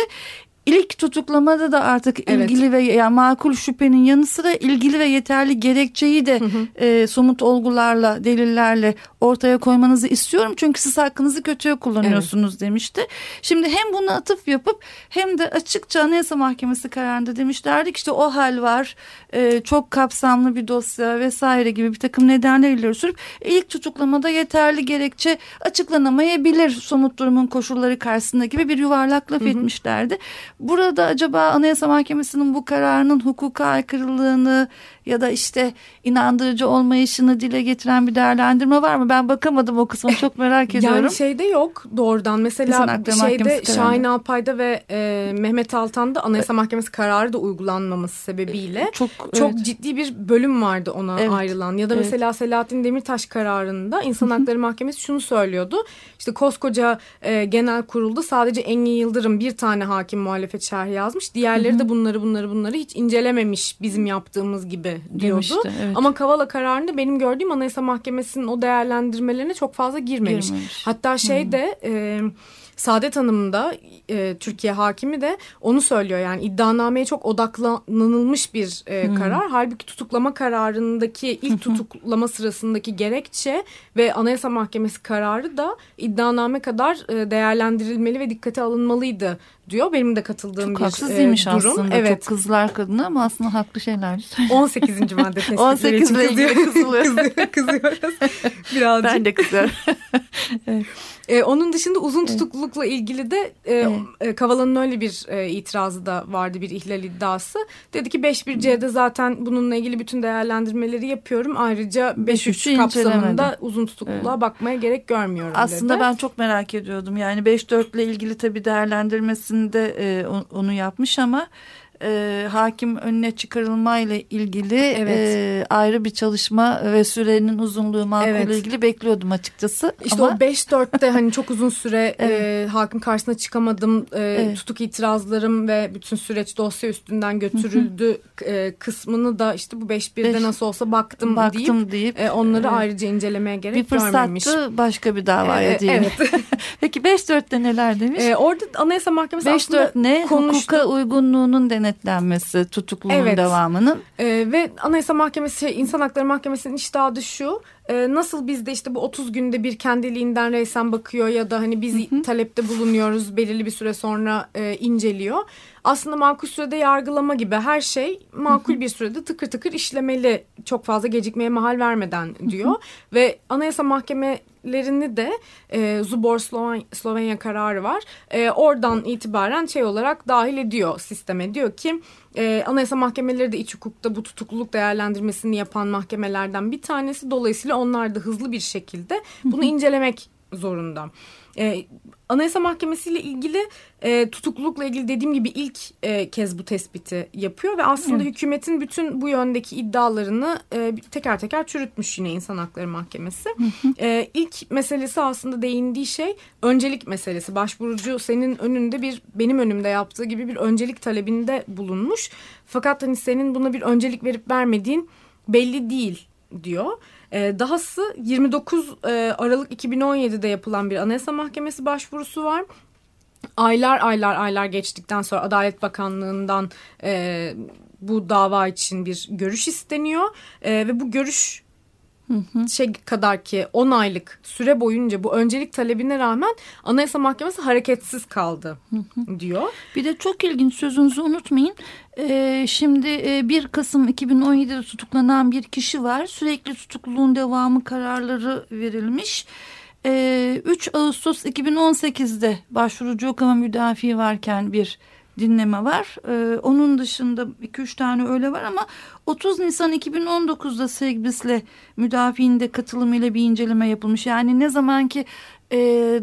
İlk tutuklamada da artık evet. ilgili ve yani makul şüphenin yanı sıra ilgili ve yeterli gerekçeyi de hı hı. E, somut olgularla, delillerle ortaya koymanızı istiyorum. Çünkü siz hakkınızı kötüye kullanıyorsunuz evet. demişti. Şimdi hem bunu atıf yapıp hem de açıkça Anayasa Mahkemesi kararında demişlerdi ki işte o hal var. E, çok kapsamlı bir dosya vesaire gibi bir takım nedenler ileri sürüp ilk tutuklamada yeterli gerekçe açıklanamayabilir somut durumun koşulları karşısında gibi bir yuvarlak laf hı hı. etmişlerdi. Burada acaba Anayasa Mahkemesi'nin bu kararının hukuka aykırılığını ya da işte inandırıcı olmayışını dile getiren bir değerlendirme var mı? Ben bakamadım o kısmı çok merak ediyorum. Yani şeyde yok doğrudan. Mesela şeyde Şahin Alpay'da ve e, Mehmet Altan'da Anayasa Mahkemesi kararı da uygulanmaması sebebiyle çok çok evet. ciddi bir bölüm vardı ona evet. ayrılan. Ya da evet. mesela Selahattin Demirtaş kararında İnsan Hakları Mahkemesi şunu söylüyordu. İşte koskoca e, genel kurulda sadece Engin Yıldırım bir tane hakim muhalefet şerhi yazmış. Diğerleri de bunları bunları bunları hiç incelememiş bizim yaptığımız gibi diyordu. Demişti, evet. Ama Kavala kararında benim gördüğüm Anayasa Mahkemesi'nin o değerlendirmelerine çok fazla girmemiş. girmemiş. Hatta şey de... E, Saadet Hanım da e, Türkiye hakimi de onu söylüyor. Yani iddianameye çok odaklanılmış bir e, hmm. karar. Halbuki tutuklama kararındaki ilk tutuklama sırasındaki gerekçe ve Anayasa Mahkemesi kararı da iddianame kadar e, değerlendirilmeli ve dikkate alınmalıydı diyor. Benim de katıldığım çok bir haksız e, durum. aslında. Evet. Çok kızlar kadına ama aslında haklı şeyler. 18. madde tespitleri 18 ile ilgili kızılıyor. kızıyoruz. Birazcık. Ben de kızıyorum. evet. E, onun dışında uzun tutuklulukla ilgili de e, evet. e, Kavala'nın öyle bir e, itirazı da vardı bir ihlal iddiası. Dedi ki 5.1C'de zaten bununla ilgili bütün değerlendirmeleri yapıyorum. Ayrıca 5.3 kapsamında uzun tutukluluğa evet. bakmaya gerek görmüyorum Aslında dedi. ben çok merak ediyordum. Yani 5.4 ile ilgili tabii değerlendirmesinde e, onu yapmış ama e, hakim önüne çıkarılmayla ilgili evet. e, ayrı bir çalışma ve sürenin uzunluğu makul evet. ilgili bekliyordum açıkçası. İşte Ama... o 5-4'te hani çok uzun süre evet. e, hakim karşısına çıkamadım. E, evet. Tutuk itirazlarım ve bütün süreç dosya üstünden götürüldü e, kısmını da işte bu 5-1'de Beş, nasıl olsa baktım, baktım deyip, deyip e, onları evet. ayrıca incelemeye gerek bir görmemiş. Bir fırsattı başka bir davaya e, diyelim. Evet. Peki 5-4'te neler demiş? E, orada Anayasa Mahkemesi 5-4 ne? Konuştu. Hukuka uygunluğunun denet denetlenmesi tutukluluğun evet. devamının. Ee, ve Anayasa Mahkemesi, İnsan Hakları Mahkemesi'nin iştahı şu. E, nasıl bizde işte bu 30 günde bir kendiliğinden reysen bakıyor ya da hani biz hı hı. talepte bulunuyoruz belirli bir süre sonra e, inceliyor. Aslında makul sürede yargılama gibi her şey makul hı hı. bir sürede tıkır tıkır işlemeli çok fazla gecikmeye mahal vermeden diyor. Hı hı. Ve Anayasa Mahkemelerini de e, Zubor Sloven Slovenya kararı var. E, oradan itibaren şey olarak dahil ediyor sisteme. Diyor ki e, Anayasa Mahkemeleri de iç hukukta bu tutukluluk değerlendirmesini yapan mahkemelerden bir tanesi. Dolayısıyla onlar da hızlı bir şekilde bunu incelemek zorunda. E, Anayasa Mahkemesi ile ilgili e, tutuklulukla ilgili dediğim gibi ilk e, kez bu tespiti yapıyor ve aslında Hı. hükümetin bütün bu yöndeki iddialarını e, teker teker çürütmüş yine İnsan Hakları Mahkemesi. E, ilk meselesi aslında değindiği şey öncelik meselesi. Başvurucu senin önünde bir benim önümde yaptığı gibi bir öncelik talebinde bulunmuş. Fakat hani senin buna bir öncelik verip vermediğin belli değil diyor. E, dahası 29 e, Aralık 2017'de yapılan bir Anayasa Mahkemesi başvurusu var. Aylar aylar aylar geçtikten sonra Adalet Bakanlığı'ndan e, bu dava için bir görüş isteniyor. E, ve bu görüş şey kadar ki 10 aylık süre boyunca bu öncelik talebine rağmen Anayasa Mahkemesi hareketsiz kaldı diyor. Bir de çok ilginç sözünüzü unutmayın. Ee, şimdi e, 1 Kasım 2017'de tutuklanan bir kişi var. Sürekli tutukluluğun devamı kararları verilmiş. Ee, 3 Ağustos 2018'de başvurucu okuma müdafi varken bir dinleme var. Ee, onun dışında 2-3 tane öyle var ama 30 Nisan 2019'da Segbis'le müdafiğin de katılımıyla bir inceleme yapılmış. Yani ne zaman ki e,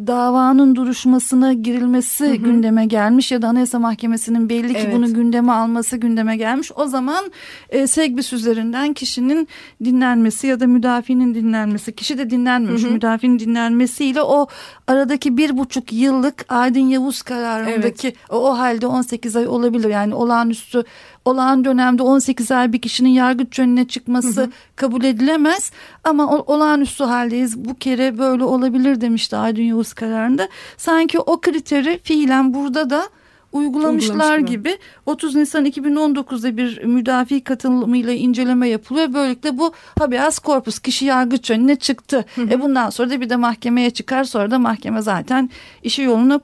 davanın duruşmasına girilmesi hı hı. gündeme gelmiş ya da Anayasa Mahkemesi'nin belli ki evet. bunu gündeme alması gündeme gelmiş. O zaman e, Segbis üzerinden kişinin dinlenmesi ya da müdafinin dinlenmesi, kişi de dinlenmemiş, hı hı. müdafinin dinlenmesiyle o aradaki bir buçuk yıllık Aydın Yavuz kararındaki evet. o, o halde 18 ay olabilir. Yani olağanüstü olağan dönemde 18 ay bir kişinin yargıç önüne çıkması hı hı. kabul edilemez. Ama o, olağanüstü haldeyiz bu kere böyle olabilir demişti Aydın Yavuz kararında. Sanki o kriteri fiilen burada da uygulamışlar gibi 30 Nisan 2019'da bir müdafi katılımıyla inceleme yapılıyor. Böylelikle bu habeas corpus kişi yargıç önüne çıktı. Hı hı. E bundan sonra da bir de mahkemeye çıkar sonra da mahkeme zaten işi yoluna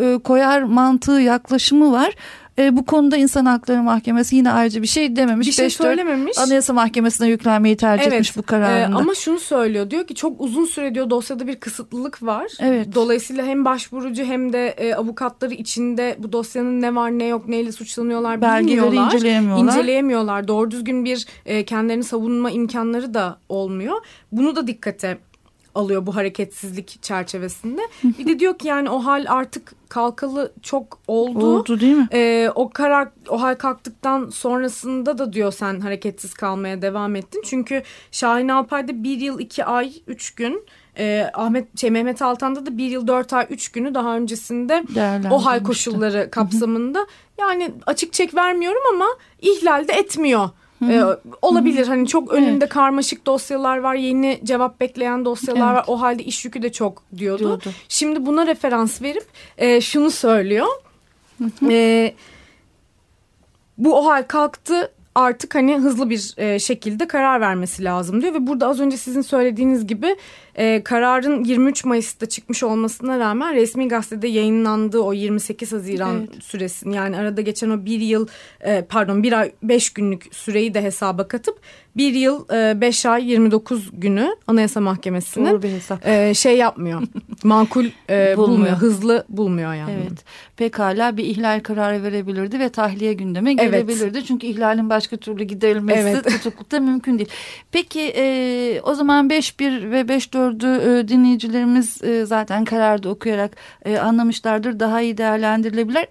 e, koyar mantığı yaklaşımı var. E, bu konuda İnsan Hakları Mahkemesi yine ayrıca bir şey dememiş. Bir şey söylememiş. Anayasa Mahkemesi'ne yüklenmeyi tercih evet, etmiş bu kararında. E, ama şunu söylüyor diyor ki çok uzun süre diyor dosyada bir kısıtlılık var. Evet. Dolayısıyla hem başvurucu hem de e, avukatları içinde bu dosyanın ne var ne yok neyle suçlanıyorlar Belgeleri bilmiyorlar. inceleyemiyorlar. İnceleyemiyorlar. Doğru düzgün bir e, kendilerini savunma imkanları da olmuyor. Bunu da dikkate alıyor bu hareketsizlik çerçevesinde. bir de diyor ki yani o hal artık kalkalı çok oldu. Oldu değil mi? Ee, o karar o hal kalktıktan sonrasında da diyor sen hareketsiz kalmaya devam ettin. Çünkü Şahin Alpay'da bir yıl iki ay üç gün e, Ahmet şey Mehmet Altan'da da bir yıl dört ay üç günü daha öncesinde o hal koşulları kapsamında yani açık çek vermiyorum ama ihlal de etmiyor ee, olabilir hani çok önünde evet. karmaşık dosyalar var yeni cevap bekleyen dosyalar evet. var o halde iş yükü de çok diyordu. diyordu. Şimdi buna referans verip e, şunu söylüyor. e, bu o hal kalktı artık hani hızlı bir e, şekilde karar vermesi lazım diyor ve burada az önce sizin söylediğiniz gibi e, kararın 23 Mayıs'ta çıkmış olmasına rağmen resmi gazetede yayınlandığı o 28 Haziran evet. süresini yani arada geçen o bir yıl e, pardon bir ay beş günlük süreyi de hesaba katıp bir yıl e, beş ay 29 günü Anayasa Mahkemesi'nin e, şey yapmıyor makul e, bulmuyor. bulmuyor hızlı bulmuyor yani. Evet pekala bir ihlal kararı verebilirdi ve tahliye gündeme gelebilirdi evet. çünkü ihlalin başka türlü giderilmesi evet. tutuklukta mümkün değil. Peki e, o zaman 5-1 ve 5-4 gördü e, dinleyicilerimiz e, zaten kararda okuyarak e, anlamışlardır. Daha iyi değerlendirilebilir.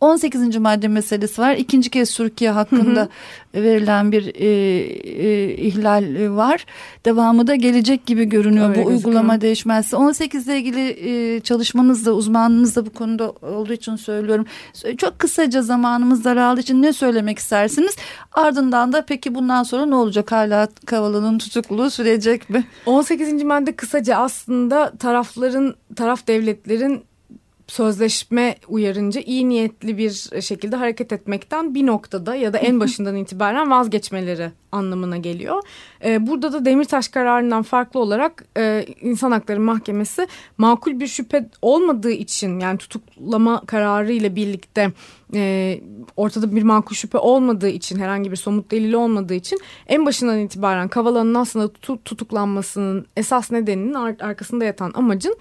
18. madde meselesi var. İkinci kez Türkiye hakkında hı hı. verilen bir e, e, ihlal var. Devamı da gelecek gibi görünüyor Öyle bu gözüküyor. uygulama değişmezse. 18 ile ilgili e, çalışmanız da uzmanınız da bu konuda olduğu için söylüyorum. Çok kısaca zamanımız daraldığı için ne söylemek istersiniz? Ardından da peki bundan sonra ne olacak? Hala Kavala'nın tutukluluğu sürecek mi? 18. madde kısaca aslında tarafların, taraf devletlerin sözleşme uyarınca iyi niyetli bir şekilde hareket etmekten bir noktada ya da en başından itibaren vazgeçmeleri anlamına geliyor. Ee, burada da Demirtaş kararından farklı olarak e, İnsan Hakları Mahkemesi makul bir şüphe olmadığı için yani tutuklama kararı ile birlikte e, ortada bir makul şüphe olmadığı için herhangi bir somut delil olmadığı için en başından itibaren Kavala'nın aslında tutuklanmasının esas nedeninin arkasında yatan amacın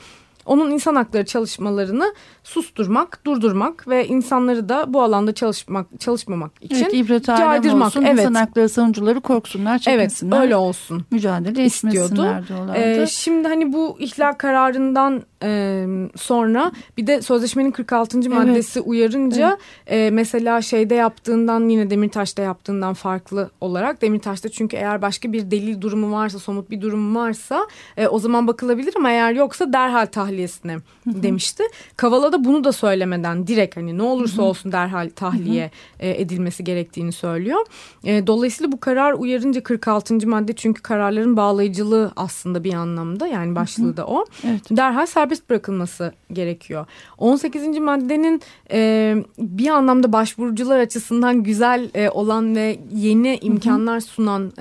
onun insan hakları çalışmalarını susturmak, durdurmak ve insanları da bu alanda çalışmak çalışmamak için evet, ibret caydırmak. Olsun, evet. İnsan hakları savunucuları korksunlar, çekinsinler. Evet, öyle olsun. Mücadele istiyordu. Ee, şimdi hani bu ihlal kararından e, sonra bir de sözleşmenin 46. Evet. maddesi uyarınca evet. e, mesela şeyde yaptığından yine Demirtaş'ta yaptığından farklı olarak Demirtaş'ta çünkü eğer başka bir delil durumu varsa, somut bir durum varsa e, o zaman bakılabilir ama eğer yoksa derhal tahliyesine Hı -hı. demişti. Kavala'da da bunu da söylemeden direkt hani ne olursa olsun derhal tahliye hı hı. E, edilmesi gerektiğini söylüyor. E, dolayısıyla bu karar uyarınca 46. madde çünkü kararların bağlayıcılığı aslında bir anlamda yani başlığı hı hı. da o. Evet. Derhal serbest bırakılması gerekiyor. 18. maddenin e, bir anlamda başvurucular açısından güzel olan ve yeni imkanlar sunan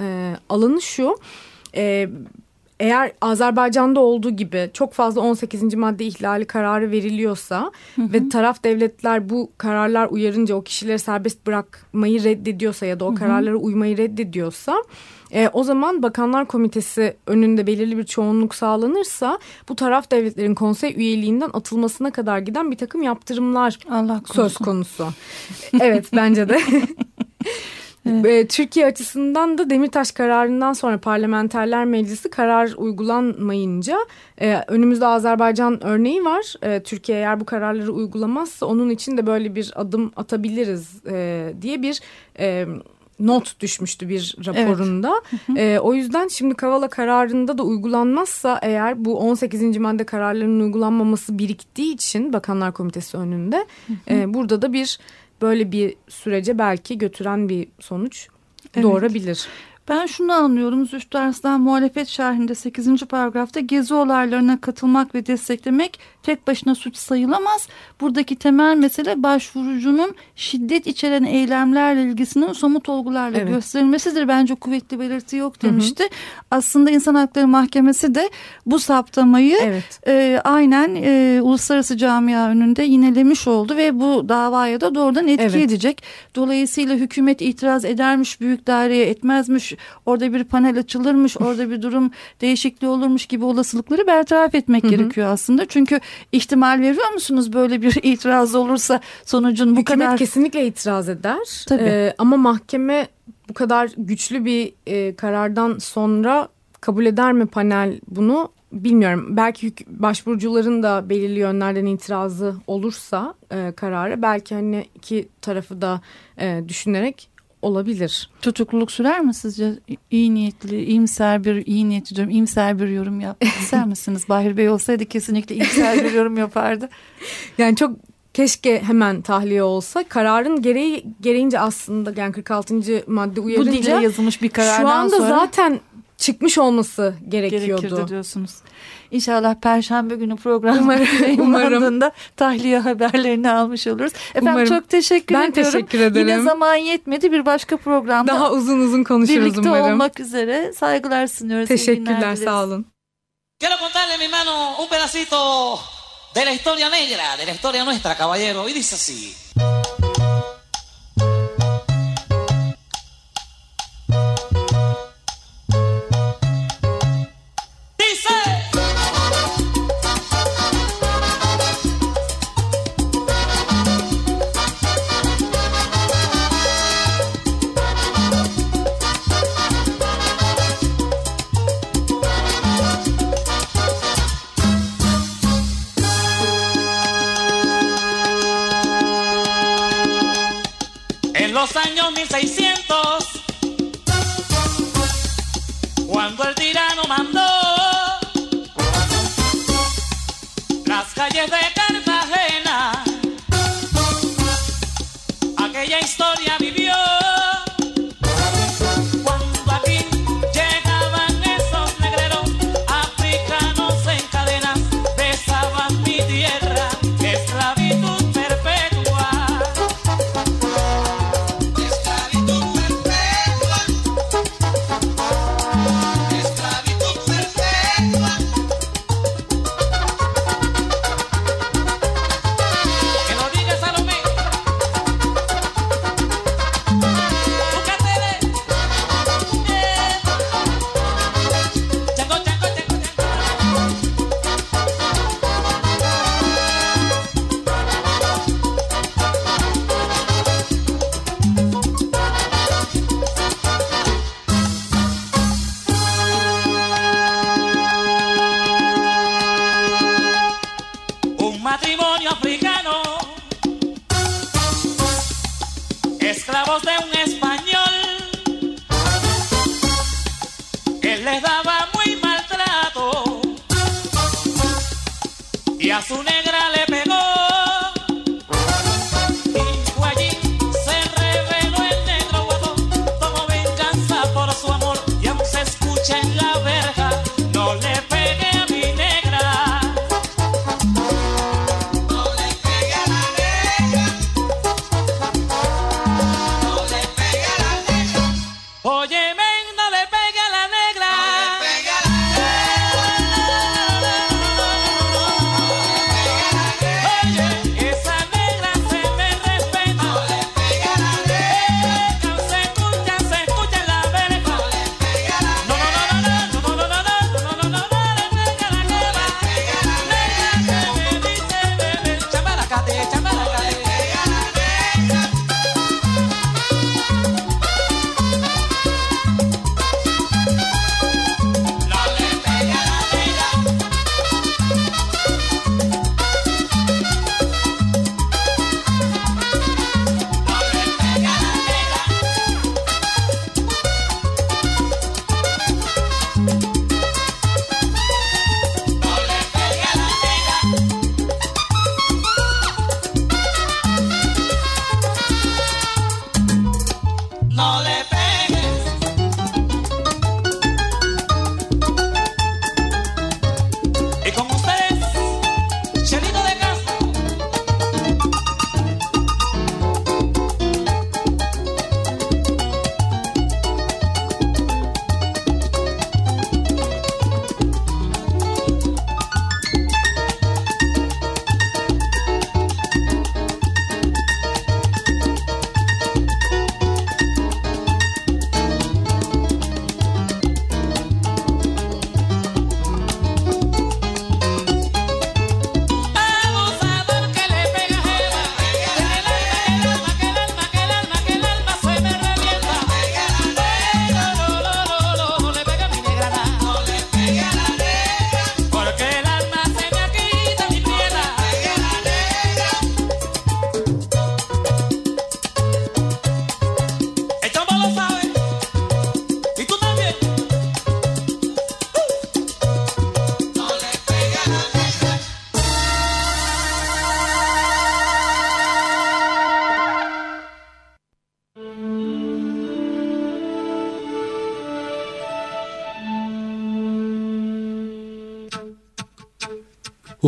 alanı şu e, eğer Azerbaycan'da olduğu gibi çok fazla 18. madde ihlali kararı veriliyorsa hı hı. ve taraf devletler bu kararlar uyarınca o kişileri serbest bırakmayı reddediyorsa ya da o hı hı. kararlara uymayı reddediyorsa e, o zaman Bakanlar Komitesi önünde belirli bir çoğunluk sağlanırsa bu taraf devletlerin konsey üyeliğinden atılmasına kadar giden bir takım yaptırımlar Allah söz konusu. evet bence de. Evet. Türkiye açısından da Demirtaş kararından sonra parlamenterler meclisi karar uygulanmayınca e, önümüzde Azerbaycan örneği var. E, Türkiye eğer bu kararları uygulamazsa onun için de böyle bir adım atabiliriz e, diye bir not düşmüştü bir raporunda. Evet. E, o yüzden şimdi Kavala kararında da uygulanmazsa eğer bu 18. madde kararlarının uygulanmaması biriktiği için Bakanlar Komitesi önünde e, burada da bir böyle bir sürece belki götüren bir sonuç evet. doğurabilir. Ben şunu anlıyorum Zühtü Arslan muhalefet şerhinde 8. paragrafta gezi olaylarına katılmak ve desteklemek tek başına suç sayılamaz. Buradaki temel mesele başvurucunun şiddet içeren eylemlerle ilgisinin somut olgularla evet. gösterilmesidir. Bence kuvvetli belirti yok demişti. Hı hı. Aslında İnsan Hakları Mahkemesi de bu saptamayı evet. e, aynen e, uluslararası camia önünde yinelemiş oldu ve bu davaya da doğrudan etki evet. edecek. Dolayısıyla hükümet itiraz edermiş, büyük daireye etmezmiş, orada bir panel açılırmış, orada bir durum değişikliği olurmuş gibi olasılıkları bertaraf etmek hı hı. gerekiyor aslında. Çünkü ihtimal veriyor musunuz böyle bir itiraz olursa sonucun bu Hükümet kadar... kesinlikle itiraz eder. Tabii. Ee, ama mahkeme bu kadar güçlü bir e, karardan sonra kabul eder mi panel bunu bilmiyorum. Belki başvurucuların da belirli yönlerden itirazı olursa e, kararı belki hani iki tarafı da e, düşünerek olabilir. Tutukluluk sürer mi sizce? İyi niyetli, iyimser bir, iyi niyetli diyorum, iyimser bir yorum yapmak ister misiniz? Bahir Bey olsaydı kesinlikle iyimser bir yorum yapardı. Yani çok keşke hemen tahliye olsa. Kararın gereği gereğince aslında yani 46. madde uyarınca. Bu dile yazılmış bir karardan sonra. Şu anda sonra... zaten çıkmış olması gerekiyordu. Gerekirdi diyorsunuz. İnşallah Perşembe günü program umarım, tahliye haberlerini almış oluruz. Efendim umarım. çok teşekkür ben ediyorum. Ben teşekkür ederim. Yine zaman yetmedi bir başka programda. Daha uzun uzun konuşuruz birlikte umarım. Birlikte olmak üzere saygılar sunuyoruz. Teşekkürler sağ olun. Quiero contarle mi mano un pedacito de la historia negra, de la historia nuestra, caballero. Y dice así.